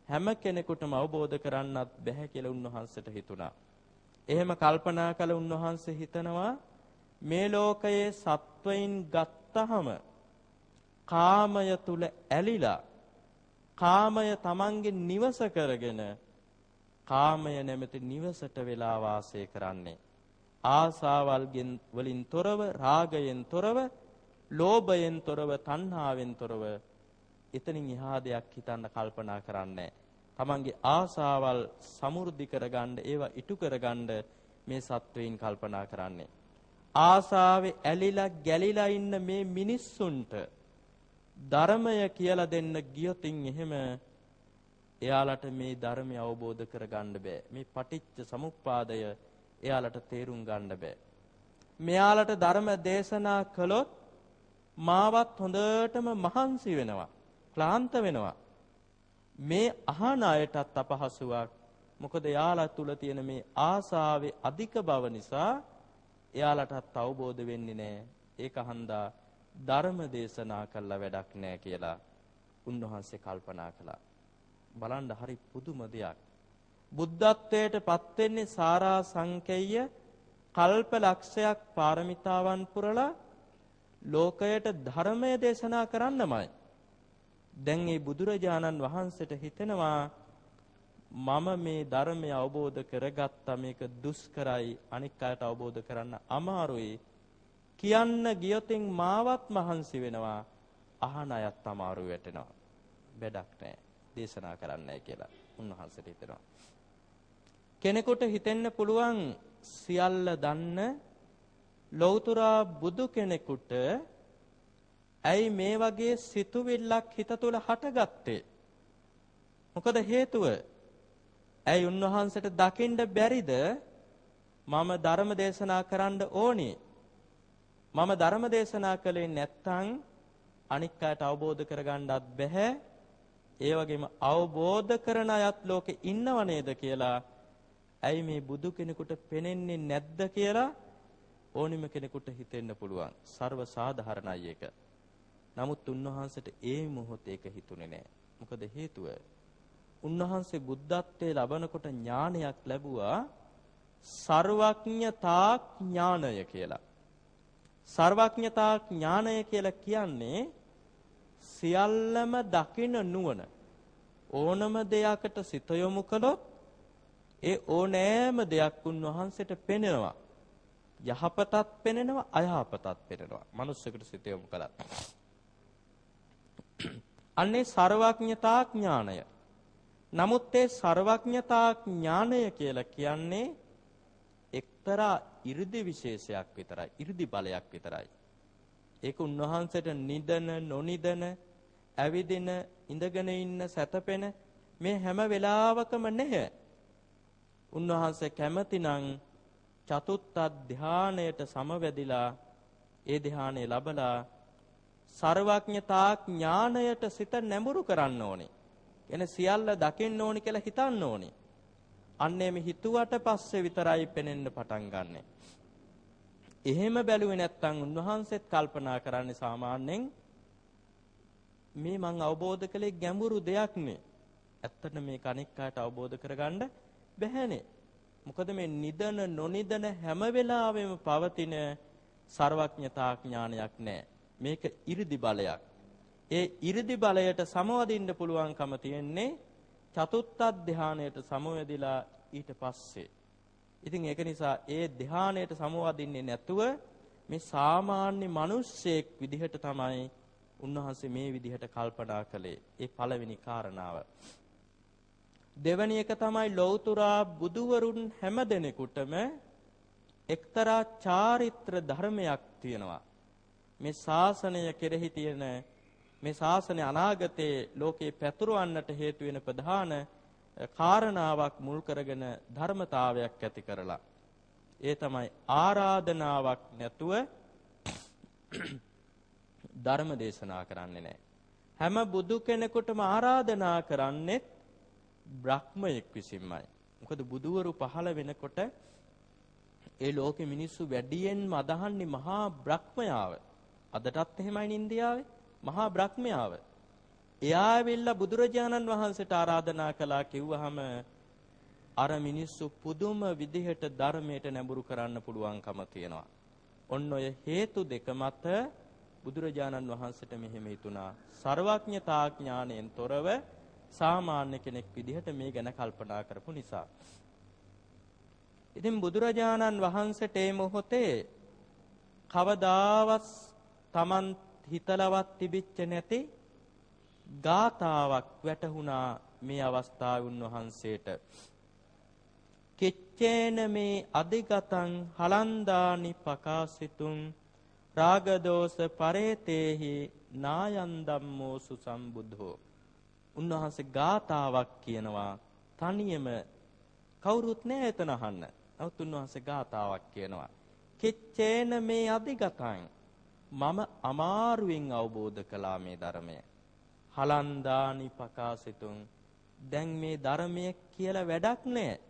හැම කෙනෙකුටම අවබෝධ කරන්නත් බැහැ කියලා උන්වහන්සේට හිතුණා. එහෙම කල්පනා කළ උන්වහන්සේ හිතනවා මේ ලෝකයේ සත්වයින් ගත්තහම කාමය තුල ඇලිලා කාමය Tamange නිවස කරගෙන කාමය නැමැති නිවසට වෙලා වාසය කරන්නේ. ආසාවල්ගෙන් වලින් තොරව රාගයෙන් තොරව ලෝභයෙන් තොරව තණ්හාවෙන් තොරව එතනින් එහා දෙයක් හිතන්න කල්පනා කරන්නේ. තමන්ගේ ආසාවල් සමෘද්ධි කරගන්න ඒවා ඉටු කරගන්න මේ සත්වයින් කල්පනා කරන්නේ ආසාවේ ඇලිලා ගැලිලා ඉන්න මේ මිනිස්සුන්ට ධර්මය කියලා දෙන්න ගියොතින් එහෙම එයාලට මේ ධර්මය අවබෝධ කරගන්න බෑ මේ පටිච්ච සමුප්පාදය එයාලට තේරුම් ගන්න බෑ. මෙයාලට ධර්ම දේශනා කළොත් මාවත් හොඳටම මහන්සි වෙනවා. ක්ලාන්ත වෙනවා. මේ අහන අයටත් අපහසුවක්. මොකද එයාලා තුල තියෙන මේ ආසාවේ අධික බව නිසා එයාලටත් අවබෝධ වෙන්නේ නැහැ. ඒක හන්දා ධර්ම දේශනා කළා වැඩක් නැහැ කියලා උන්වහන්සේ කල්පනා කළා. බලන්න හරි පුදුම දෙයක්. බුද්ධත්වයට පත් වෙන්නේ සාරා සංකේය කල්ප ලක්ෂයක් පාරමිතාවන් පුරලා ලෝකයට ධර්මය දේශනා කරන්නමයි. දැන් මේ බුදුරජාණන් වහන්සේට හිතෙනවා මම මේ ධර්මය අවබෝධ කරගත්තා මේක දුෂ්කරයි අනික් අයට අවබෝධ කරන්න අමාරුයි. කියන්න ගියොතින් මාවත් මහන්සි වෙනවා. අහන අයත් අමාරු වැටෙනවා. වැඩක් නැහැ. දේශනා කරන්නයි කියලා උන්වහන්සේට හිතෙනවා. කෙනෙකුට හිතෙන්න පුළුවන් සියල්ල දන්න ලෞතර බුදු කෙනෙකුට ඇයි මේ වගේ සිතුවිල්ලක් හිත තුළ හටගත්තේ? මොකද හේතුව? ඇයි උන්වහන්සේට දකින්න බැරිද? මම ධර්ම දේශනා කරන්න ඕනේ. මම ධර්ම දේශනා කළේ නැත්නම් අනික් අයට අවබෝධ කරගන්නත් බැහැ. ඒ වගේම අවබෝධ කරන අයත් ලෝකේ ඉන්නව නේද කියලා ඇයි මේ බුදු කෙනෙකුට පෙනෙන්නේ නැද්ද කියලා ඕනිම කෙනෙකුට හිතෙන්න පුළුවන්. ਸਰව සාධාරණයි ඒක. නමුත් උන්වහන්සේට ඒ මොහොතේ ඒක හිතුනේ නැහැ. මොකද හේතුව? උන්වහන්සේ බුද්ධත්වයේ ලබනකොට ඥානයක් ලැබුවා සර්වඥතා ඥානය කියලා. සර්වඥතා ඥානය කියලා කියන්නේ සියල්ලම දකින නුවණ. ඕනම දෙයකට සිත යොමු කළොත් ඒ ඕනෑම දෙයක් උන්වහන්සේට පෙනෙනවා. යහපතත් පෙනෙනවා අයහපතත් පෙනෙනවා. මනුස්සයෙකුට සිත යොමු කළා. අන්නේ ਸਰවඥතා ඥාණය. නමුත් ඒ ਸਰවඥතා ඥාණය කියලා කියන්නේ එක්තරා 이르දි විශේෂයක් විතරයි 이르දි බලයක් විතරයි ඒක උන්වහන්සේට නිදන නොනිදන ඇවිදින ඉඳගෙන ඉන්න සැතපෙන මේ හැම වෙලාවකම නැහැ උන්වහන්සේ කැමතිනම් චතුත්ථ ධානයට සමවැදිලා ඒ ධානය ලබලා සර්වඥතා ඥාණයට සිත නැඹුරු කරන්න ඕනේ. එන සියල්ල දකින්න ඕනේ කියලා හිතන්න ඕනේ. අන්නේ මේ හිතුවට පස්සේ විතරයි පෙනෙන්න පටන් ගන්නෙ. එහෙම බැලුවේ නැත්නම් උන්වහන්සේත් කල්පනා කරන්නේ සාමාන්‍යයෙන් මේ මං අවබෝධ කළේ ගැඹුරු දෙයක් නේ. ඇත්තට මේ කණෙක් කාට අවබෝධ කරගන්න බැහැනේ. මොකද මේ නිදන නොනිදන හැම වෙලාවෙම පවතින ਸਰවඥතා ඥානයක් නැහැ. මේක 이르දි බලයක්. ඒ 이르දි බලයට සමවදින්න පුළුවන්කම තියෙන්නේ චතුත්ත් ධානයට සමවැදිලා ඊට පස්සේ. ඉතින් ඒක නිසා ඒ ධානයට සමවදින්නේ නැතුව මේ සාමාන්‍ය මිනිස්සෙක් විදිහට තමයි උන්වහන්සේ මේ විදිහට කල්පනා කළේ. ඒ පළවෙනි කාරණාව. දෙවැනි එක තමයි ලෞතුරා බුදුවරුන් හැම දෙනෙකුටම එක්තරා චාරිත්‍ර ධර්මයක් තියෙනවා. මේ ශාසනය කෙරෙහි තියෙන මේ ශාසනය අනාගතයේ ලෝකේ පැතුරවන්නට හේතු වෙන ප්‍රධාන කාරණාවක් මුල් කරගෙන ධර්මතාවයක් ඇති කරලා ඒ තමයි ආරාධනාවක් නැතුව ධර්ම දේශනා කරන්නේ නැහැ. හැම බුදු කෙනෙකුටම ආරාධනා කරන්නේ බ්‍රහ්මයෙක් විසින්මයි. මොකද බුදුවරු පහළ වෙනකොට ඒ ලෝකෙ මිනිස්සු වැඩියෙන්ම අදහන්නේ මහා බ්‍රහ්මයාව. අදටත් එහෙමයි ඉන්දියාවේ. මහා බ්‍රහ්මයාව. එයා ඇවිල්ලා බුදුරජාණන් වහන්සේට ආරාධනා කළා කිව්වහම අර මිනිස්සු පුදුම විදිහට ධර්මයට නැඹුරු කරන්න පුළුවන්කම තියෙනවා. ඔන්න ඔය හේතු දෙක මත බුදුරජාණන් වහන්සේට මෙහෙම හිතුණා. ਸਰවඥතා ඥාණයෙන් තොරව සාමාන්‍ය කෙනෙක් විදිහට මේ ගැන කල්පනා කරපු නිසා. ඉතින් බුදුරජාණන් වහන්සේට මේ මොහොතේ කවදාවත් Taman හිතලවත් තිබිච්ච නැති ගාතාවක් වැටහුණා මේ අවස්ථාවේ උන්වහන්සේට කෙච්චේන මේ අධිගතං හලන්දානි පකාසිතුම් රාගදෝෂ පරේතේහි නායන් ධම්මෝ සුසම්බුද්ධෝ උන්වහන්සේ ගාතාවක් කියනවා තනියම කවුරුත් නැහැ එතන අහන්න. නමුත් උන්වහන්සේ ගාතාවක් කියනවා. කෙච්චේන මේ අධිගතං මම අමාරුවෙන් අවබෝධ කළා මේ ධර්මය. හලන්දානි පකාසිතුන් දැන් මේ ධර්මය කියලා වැඩක් නැහැ.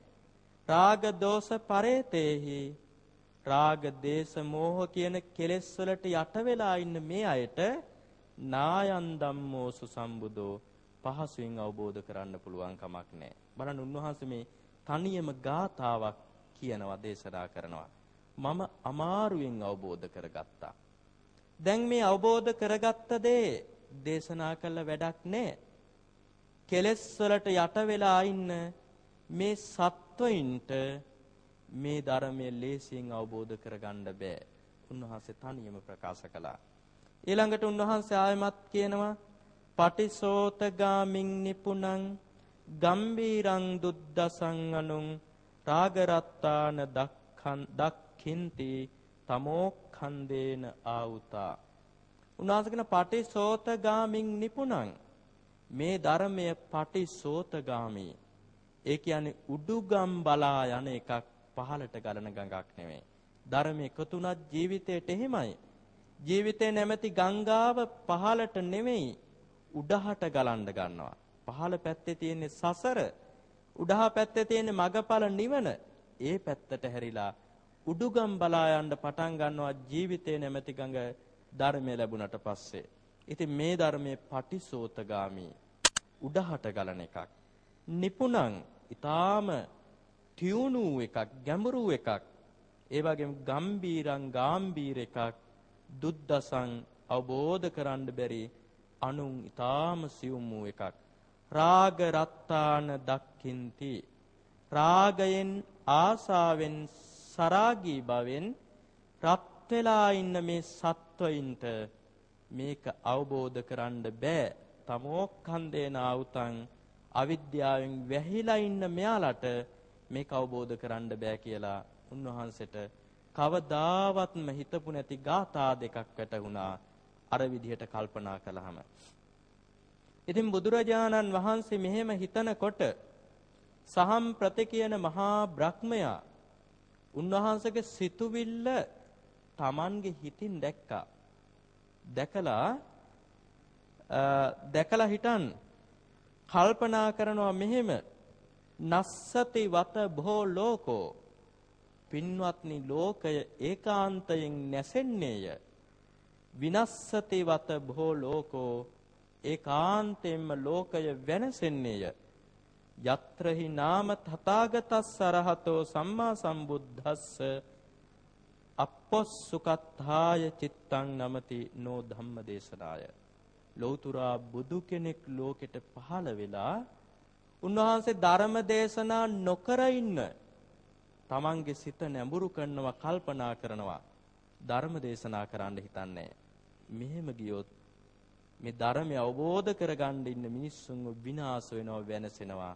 රාග දෝෂ පරේතේහි රාග දේශ මෝහ කියන කෙලෙස් වලට යට වෙලා ඉන්න මේ අයට නායන් ධම්මෝ සුසම්බුදෝ පහසුවෙන් අවබෝධ කරන්න පුළුවන් කමක් නැහැ. බලන්න උන්වහන්සේ මේ තනියම ගාතාවක් කියනවා දේශනා කරනවා. මම අමාරුවෙන් අවබෝධ කරගත්තා. දැන් මේ අවබෝධ කරගත්ත දේ දේශනා කළ වැඩක් නැහැ. කෙලෙස් වලට යට වෙලා ඉන්න මේ සත්වයින්ට මේ ධර්මයේ ලේසියෙන් අවබෝධ කරගන්න බෑ. උන්වහන්සේ තනියම ප්‍රකාශ කළා. ඊළඟට උන්වහන්සේ ආයමත් කියනවා පටිසෝතගාමින් නිපුණං ගම්බීරං දුද්දසං අනුං රාගරත්තාන දක්ඛන් දක්ඛින්ති තමෝක්ඛන්දේන ආවුතා. උන්වහන්සේ කියන පටිසෝතගාමින් නිපුණං. මේ ධර්මය පටිසෝතගාමි. ඒ කියන්නේ උඩුගම් බලා යන එකක් පහලට ගලන ගඟක් නෙමෙයි. ධර්මයේ එකතුණත් ජීවිතේට එහෙමයි. ජීවිතේ නැමැති ගංගාව පහලට නෙමෙයි උඩහට ගලන්න ගන්නවා. පහළ පැත්තේ තියෙන සසර, උඩහා පැත්තේ තියෙන මගඵල නිවන. ඒ පැත්තට හැරිලා උඩුගම් බලා යන්න පටන් ගන්නවා ජීවිතේ නැමැති ගඟ ධර්මය ලැබුණට පස්සේ. ඉතින් මේ ධර්මයේ පටිසෝතගාමි උඩහට ගලන එකක්. නිපුණං ඊටාම ටියුණු එකක් ගැඹුරු එකක්. ඒ වගේම ගම්බීරං ගාම්බීර එකක් දුද්දසං අවබෝධ කරන්න බැරි අනුන් ඊටාම සියුම් වූ එකක්. රාග රත්තාන දක්ඛින්ති. රාගයෙන් ආසාවෙන් සරාගී භවෙන් රත් වෙලා ඉන්න මේ සත්වයින්ට මේක අවබෝධ කරන්න බෑ. තමෝක්ඛන්දේන ආවුතං අවිද්‍යාවෙන් වැහිලා ඉන්න මෙයාලට මේක අවබෝධ කරන්න බෑ කියලා උන්වහන්සේට කවදාවත්ම හිතපු නැති ગાථා දෙකක් වැටුණා අර විදිහට කල්පනා කළාම. ඉතින් බුදුරජාණන් වහන්සේ මෙහෙම හිතනකොට සහම් ප්‍රති කියන මහා බ්‍රහ්මයා උන්වහන්සේගේ සිතුවිල්ල Tamanගේ හිතින් දැක්කා. දැකලා දැකලා හිටන් කල්පනා කරනවා මෙහෙම. නස්සති වත භෝ ලෝකෝ පින්වත්නි ලෝකය ඒකාන්තයෙන් නැසෙන්නේය. විනස්සති වත භෝ ලෝකෝ ඒකාන්තයෙන්ම ලෝකය වෙනසෙන්නේය. යත්‍රහි නාම තථාගතස්ස අරහතෝ සම්මා සම්බුද්දස්ස අපොස්සුකත්ථාය චිත්තං නමති නෝ ධම්මදේශනාය. ලෞතුරා බුදු කෙනෙක් ලෝකෙට පහළ වෙලා උන්වහන්සේ ධර්ම දේශනා නොකර ඉන්න තමන්ගේ සිත නැඹුරු කරනවා කල්පනා කරනවා. ධර්ම දේශනා කරන්න හිතන්නේ. මෙහෙම ගියොත් මේ ධර්මය අවබෝධ කරගන්න ඉන්න මිනිස්සුන්ව විනාශ වෙනවා වෙනසෙනවා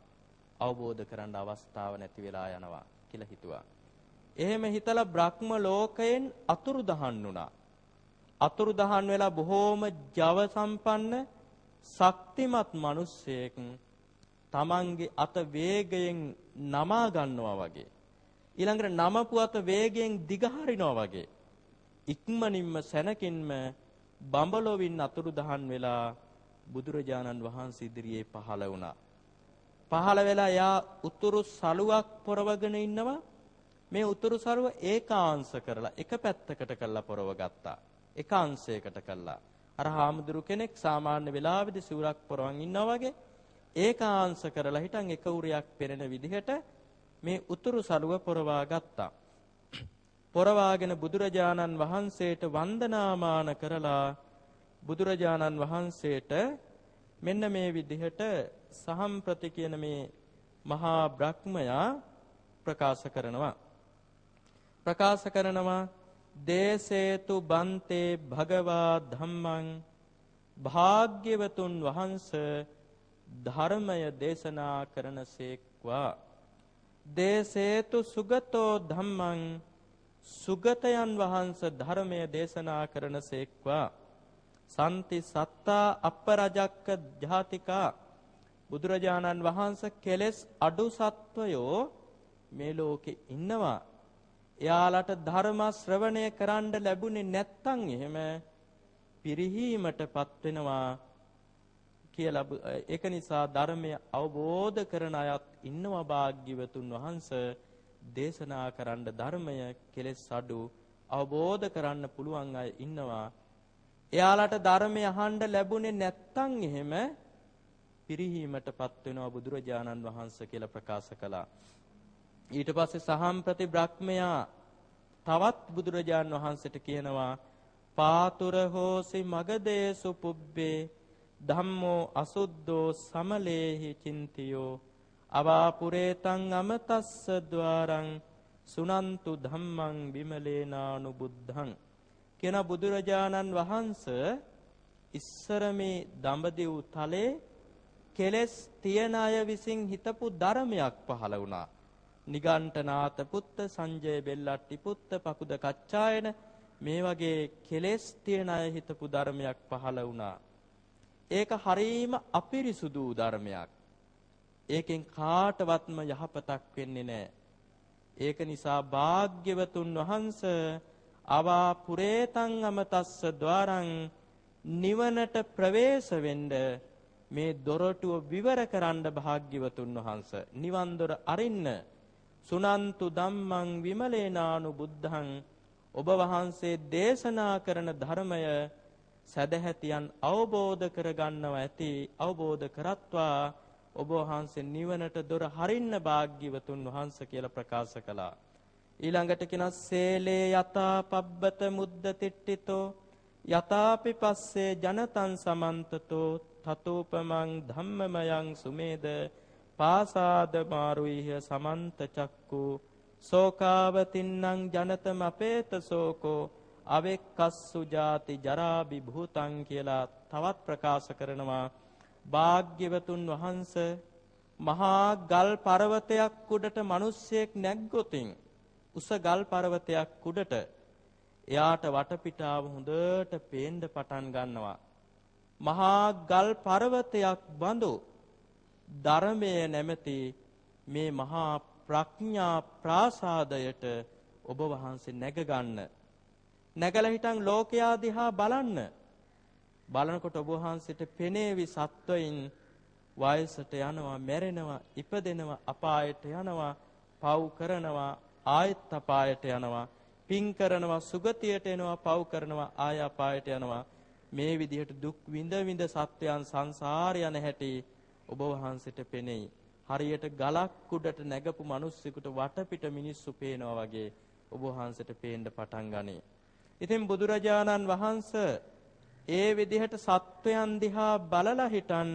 අවබෝධ කරන්න අවස්ථාව නැති වෙලා යනවා කියලා හිතුවා. එහෙම හිතලා බ්‍රහ්ම ලෝකයෙන් අතුරුදහන් වුණා. අතුරුදහන් වෙලා බොහෝම ජව සම්පන්න ශක්තිමත් මිනිස්සෙක් තමන්ගේ අත වේගයෙන් නමා ගන්නවා වගේ ඊළඟට නමපු අත වේගයෙන් දිගහරිනවා වගේ ඉක්මනින්ම සැනකින්ම බඹලොවින් අතුරුදහන් වෙලා බුදුරජාණන් වහන්සේ ඉදිරියේ පහළ වුණා. පහළ වෙලා යා උතුරු සලුවක් පොරවගෙන ඉන්නවා. මේ උතුරු සලුව ඒකාංශ කරලා එක පැත්තකට කරලා පොරව ගත්තා. එක අංශයකට කළා. අර හාමුදුරු කෙනෙක් සාමාන්‍ය වෙලාවෙදි සිවුරක් පොරවන් ඉන්නා වගේ ඒකාංශ කරලා හිටන් එක උරයක් පෙරෙන විදිහට මේ උතුරු සලුව පොරවා ගත්තා. පොරවාගෙන බුදුරජාණන් වහන්සේට වන්දනාමාන කරලා බුදුරජාණන් වහන්සේට මෙන්න මේ විදිහට සහම්ප්‍රති කියන මේ මහා බ්‍රහ්මයා ප්‍රකාශ කරනවා. ප්‍රකාශ කරනවා දේසේතු බන්තේ භගවා ධම්මං භාග්‍යවතුන් වහන්ස ධර්මය දේශනා කරනසේක්වා දේසේතු සුගතෝ ධම්මං සුගතයන් වහන්ස ධර්මය දේශනා කරනසේක්වා සම්ති සත්තා අපරජක්ක ජාතිකා. බුදුරජාණන් වහන්සේ කෙලෙස් අඩු සත්වයෝ මේ ලෝකේ ඉන්නවා. එයාලට ධර්ම ශ්‍රවණය කරන්න ලැබුණේ නැත්තම් එහෙම පිරිහීමටපත් වෙනවා කියලා ඒක නිසා ධර්මය අවබෝධ කරන අයත් ඉන්නවා භාග්‍යවතුන් වහන්සේ. දේශනා කරන්න ධර්මය කෙලෙස් අඩු අවබෝධ කරන්න පුළුවන් අය ඉන්නවා. එයාලට ධර්මය අහන්න ලැබුණේ නැත්තම් එහෙම පිරිහීමටපත් වෙනවා බුදුරජාණන් වහන්සේ කියලා ප්‍රකාශ කළා. ඊට පස්සේ සහම්ප්‍රති බ්‍රහ්මයා තවත් බුදුරජාන් වහන්සේට කියනවා පාතුර හෝසි මගදේසු පුබ්බේ ධම්මෝ අසුද්ධෝ සමලේහි චින්තියෝ අවාපුරේතං අමතස්ස ద్వාරං සුනන්තු ධම්මං විමලේනානු බුද්ධං කියන බුදුරජාණන් වහන්සේ ඉස්සර මේ දඹදිව් තලේ කෙලස් තියන අය විසින් හිතපු ධර්මයක් පහළ වුණා නිගණ්ඨනාත පුත්ත සංජය බෙල්ලට්ටි පුත්ත පකුද කච්චායන මේ වගේ කෙලෙස් තියෙන අය හිතපු ධර්මයක් පහළ වුණා. ඒක හරීම අපිරිසුදු ධර්මයක්. ඒකෙන් කාටවත්ම යහපතක් වෙන්නේ නැහැ. ඒක නිසා භාග්‍යවතුන් වහන්ස අවා පුරේතං අමතස්ස ద్వාරං නිවනට ප්‍රවේශ වෙන්න මේ දොරටුව විවර කරන්න භාග්‍යවතුන් වහන්ස නිවන් දොර අරින්න සුනන්තු ධම්මං විමලේනානු බුද්ධං ඔබ වහන්සේ දේශනා කරන ධර්මය සදැහැතියන් අවබෝධ කරගන්නව ඇති අවබෝධ කරත්වා ඔබ වහන්සේ නිවනට දොර හරින්න භාග්‍යවතුන් වහන්සේ කියලා ප්‍රකාශ කළා. ඊළඟට කියන සේලේ යතා පබ්බත මුද්ද තිට්ඨිතෝ යතාපි පස්සේ ජනතං සමන්තතෝ තතෝපමං ධම්මමයං සුමේද පාසාද මාරුයිහ සමන්ත චක්කු සෝකාවතින්නම් ජනතම අපේත සෝකෝ අවෙක්කස්සු ජාති ජරා විභූතං කියලා තවත් ප්‍රකාශ කරනවා. භාග්‍යවතුන් වහන්සේ මහා ගල් පර්වතයක් උඩට මිනිස්සෙක් නැග්ගොතින් උස ගල් පර්වතයක් උඩට එයාට වටපිටාව හොඳට පේන්න පටන් ගන්නවා. මහා ගල් පර්වතයක් බඳු ධර්මය නැමැති මේ මහා ප්‍රඥා ප්‍රාසාදයට ඔබ වහන්සේ නැග ගන්න. නැගලා හිටන් ලෝකයා දිහා බලන්න. බලනකොට ඔබ වහන්සේට පෙනේවි සත්වයින් වයසට යනවා, මැරෙනවා, ඉපදෙනවා, අපායට යනවා, පව් කරනවා, ආයෙත් අපායට යනවා, පින් කරනවා, සුගතියට එනවා, පව් කරනවා, ආය අපායට යනවා. මේ විදිහට දුක් විඳ විඳ සත්වයන් සංසාරය යන හැටි ඔබ වහන්සේට පෙනෙයි. හරියට ගලක් උඩට නැගපු මිනිස්සෙකුට වටපිට මිනිස්සු පේනවා වගේ ඔබ වහන්සේට පේන්න පටන් ගනී. ඉතින් බුදුරජාණන් වහන්සේ ඒ විදිහට සත්වයන් දිහා බලලා හිටන්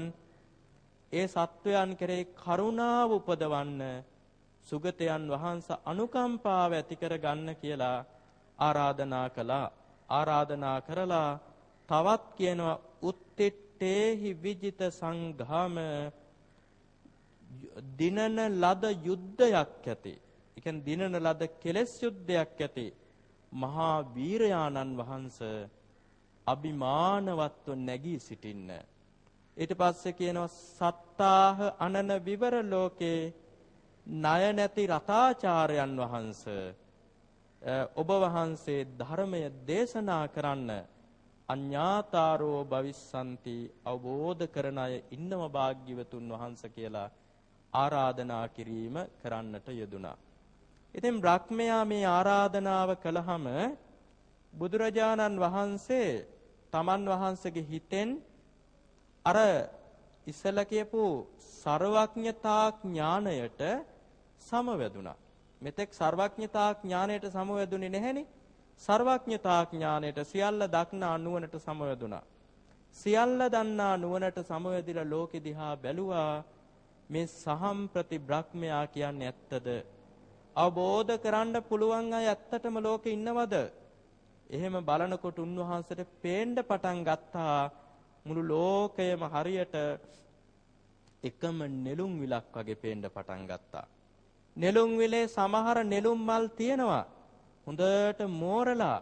ඒ සත්වයන් කෙරෙහි කරුණාව උපදවන්න සුගතයන් වහන්සේ අනුකම්පාව ඇති කර ගන්න කියලා ආරාධනා කළා. ආරාධනා කරලා තවත් කියනවා උත්තිට්ඨේහි විජිත සංඝාම දිනන ලද යුද්ධයක් ඇති. ඒ කියන්නේ දිනන ලද කෙලෙස් යුද්ධයක් ඇති. මහා වීරයාණන් වහන්සේ අභිමානවත්ව නැගී සිටින්න. ඊට පස්සේ කියනවා සත්තාහ අනන විවර ලෝකේ ණය නැති රතාචාර්යයන් වහන්සේ ඔබ වහන්සේ ධර්මය දේශනා කරන්න අඤ්ඤාතාරෝ භවිස්සanti අවබෝධ කරන අය ඉන්නම භාග්‍යවතුන් වහන්සේ කියලා ආරාධනා කිරීම කරන්නට යෙදුනා. ඉතින් බ්‍රහ්මයා මේ ආරාධනාව කළහම බුදුරජාණන් වහන්සේ තමන් වහන්සේගේ හිතෙන් අර ඉස්සල කියපු ਸਰවඥතා ඥාණයට සමවැදුනා. මෙතෙක් ਸਰවඥතා ඥාණයට සමවැදුනේ නැහෙනේ. ਸਰවඥතා ඥාණයට සියල්ල දක්නා නුවණට සමවැදුනා. සියල්ල දන්නා නුවණට සමවැදිලා ලෝකෙ දිහා බැලුවා මේ සහම්ප්‍රති බ්‍රහ්මයා කියන්නේ ඇත්තද? අවබෝධ කරන්න පුළුවන් අය ඇත්තටම ලෝකෙ ඉන්නවද? එහෙම බලනකොට උන්වහන්සේට පේන්න පටන් ගත්තා මුළු ලෝකයම හරියට එකම නෙළුම් විලක් වගේ පේන්න පටන් ගත්තා. නෙළුම් විලේ සමහර නෙළුම් මල් තියෙනවා. හොඳට මෝරලා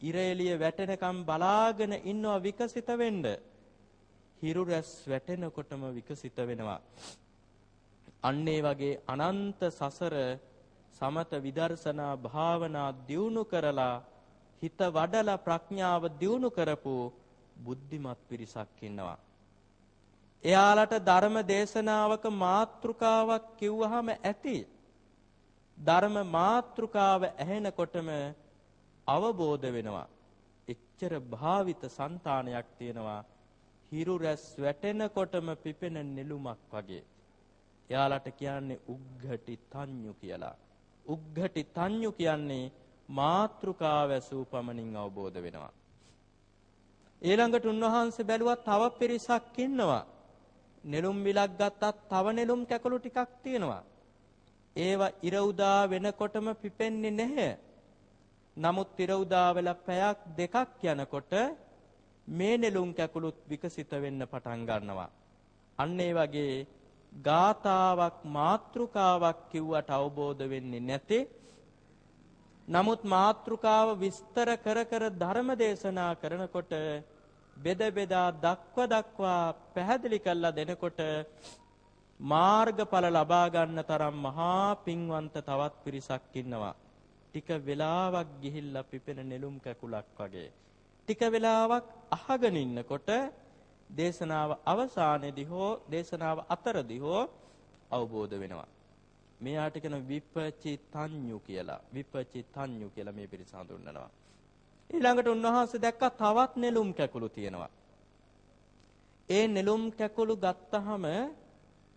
ඉර එළිය වැටෙනකම් බලාගෙන ඉන්නවා විකසිත වෙන්න. හිරු රැස් වැටෙනකොටම විකසිත වෙනවා. අන්න ඒ වගේ අනන්ත සසර සමත විදර්ශනා භාවනා දියුණු කරලා හිත වඩලා ප්‍රඥාව දියුණු කරපු බුද්ධිමත් පිරිසක් ඉන්නවා. එයාලට ධර්ම දේශනාවක මාතෘකාවක් කිව්වහම ඇති. ධර්ම මාතෘකාව ඇහෙනකොටම අවබෝධ වෙනවා. එච්චර භාවිත సంతානයක් තියෙනවා. හිරු රැස් වැටෙනකොටම පිපෙන නෙළුමක් වගේ. එයාලට කියන්නේ උග්ඝටි තඤ්ඤු කියලා. උග්ඝටි තඤ්ඤු කියන්නේ මාත්‍රුකාව ඇසූ පමණින් අවබෝධ වෙනවා. ඊළඟට උන්වහන්සේ බැලුවා තව පිරිසක් ඉන්නවා. නෙළුම් විලක් ගත්තත් තව නෙළුම් කැකුළු ටිකක් තියෙනවා. ඒවා ඉර උදා වෙනකොටම පිපෙන්නේ නැහැ. නමුත් ඉර උදා වෙලා පැයක් දෙකක් යනකොට මේ නෙළුම් කැකුළුත් විකසිත වෙන්න පටන් ගන්නවා. අන්න ඒ වගේ ගාතාවක් මාත්‍රුකාවක් කිව්වට අවබෝධ වෙන්නේ නැතේ නමුත් මාත්‍රුකාව විස්තර කර කර ධර්ම දේශනා කරනකොට බෙද බෙදා දක්ව දක්වා පැහැදිලි කරලා දෙනකොට මාර්ගඵල ලබා ගන්න තරම් මහා පින්වන්ත තවත් පිරිසක් ඉන්නවා. ටික වෙලාවක් ගිහිල්ලා පිපෙන නෙළුම් කැකුලක් වගේ. ටික වෙලාවක් අහගෙන ඉන්නකොට දේශනාව අවසානයේදී හෝ දේශනාව අතරදී හෝ අවබෝධ වෙනවා. මෙයාට කියන විපචිතඤ්ඤු කියලා. විපචිතඤ්ඤු කියලා මේ පිරිස හඳුන්වනවා. ඊළඟට උන්වහන්සේ දැක්කා තවත් නෙළුම් කැකුළු තියෙනවා. ඒ නෙළුම් කැකුළු ගත්තහම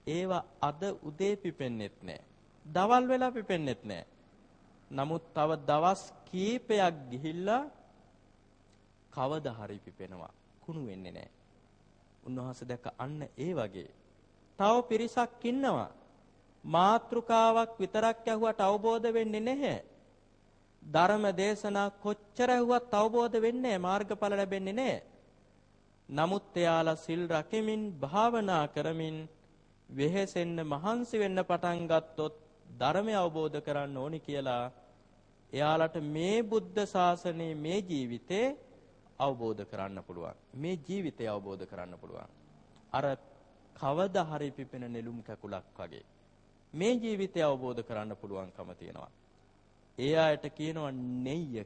ඒවා අද උදේ පිපෙන්නෙත් නැහැ. දවල් වෙලා පිපෙන්නෙත් නැහැ. නමුත් තව දවස් කීපයක් ගිහිල්ලා කවදා හරි පිපෙනවා. කුණු වෙන්නේ නැහැ. උන්වහන්සේ දැක්ක අන්න ඒ වගේ. තව පිරිසක් ඉන්නවා. මාත්‍රිකාවක් විතරක් ඇහුවට අවබෝධ වෙන්නේ නැහැ. ධර්ම දේශනා කොච්චර ඇහුවත් අවබෝධ වෙන්නේ නැහැ. මාර්ගඵල ලැබෙන්නේ නැහැ. නමුත් එයාලා සිල් රකිමින් භාවනා කරමින් වෙහෙසෙන්න මහන්සි වෙන්න පටන් ගත්තොත් ධර්මය අවබෝධ කරන්න ඕනි කියලා එයාලට මේ බුද්ධ ශාසනය මේ ජීවිතේ අවබෝධ කරන්න පුළුවන්. මේ ජීවිතය අවබෝධ කරන්න පුළුවන්. අර කවදා හරි පිපෙන නෙළුම් කැකුලක් වගේ. මේ ජීවිතය අවබෝධ කරන්න පුළුවන්කම තියෙනවා. ඒ අයට කියනවා නෙය්‍ය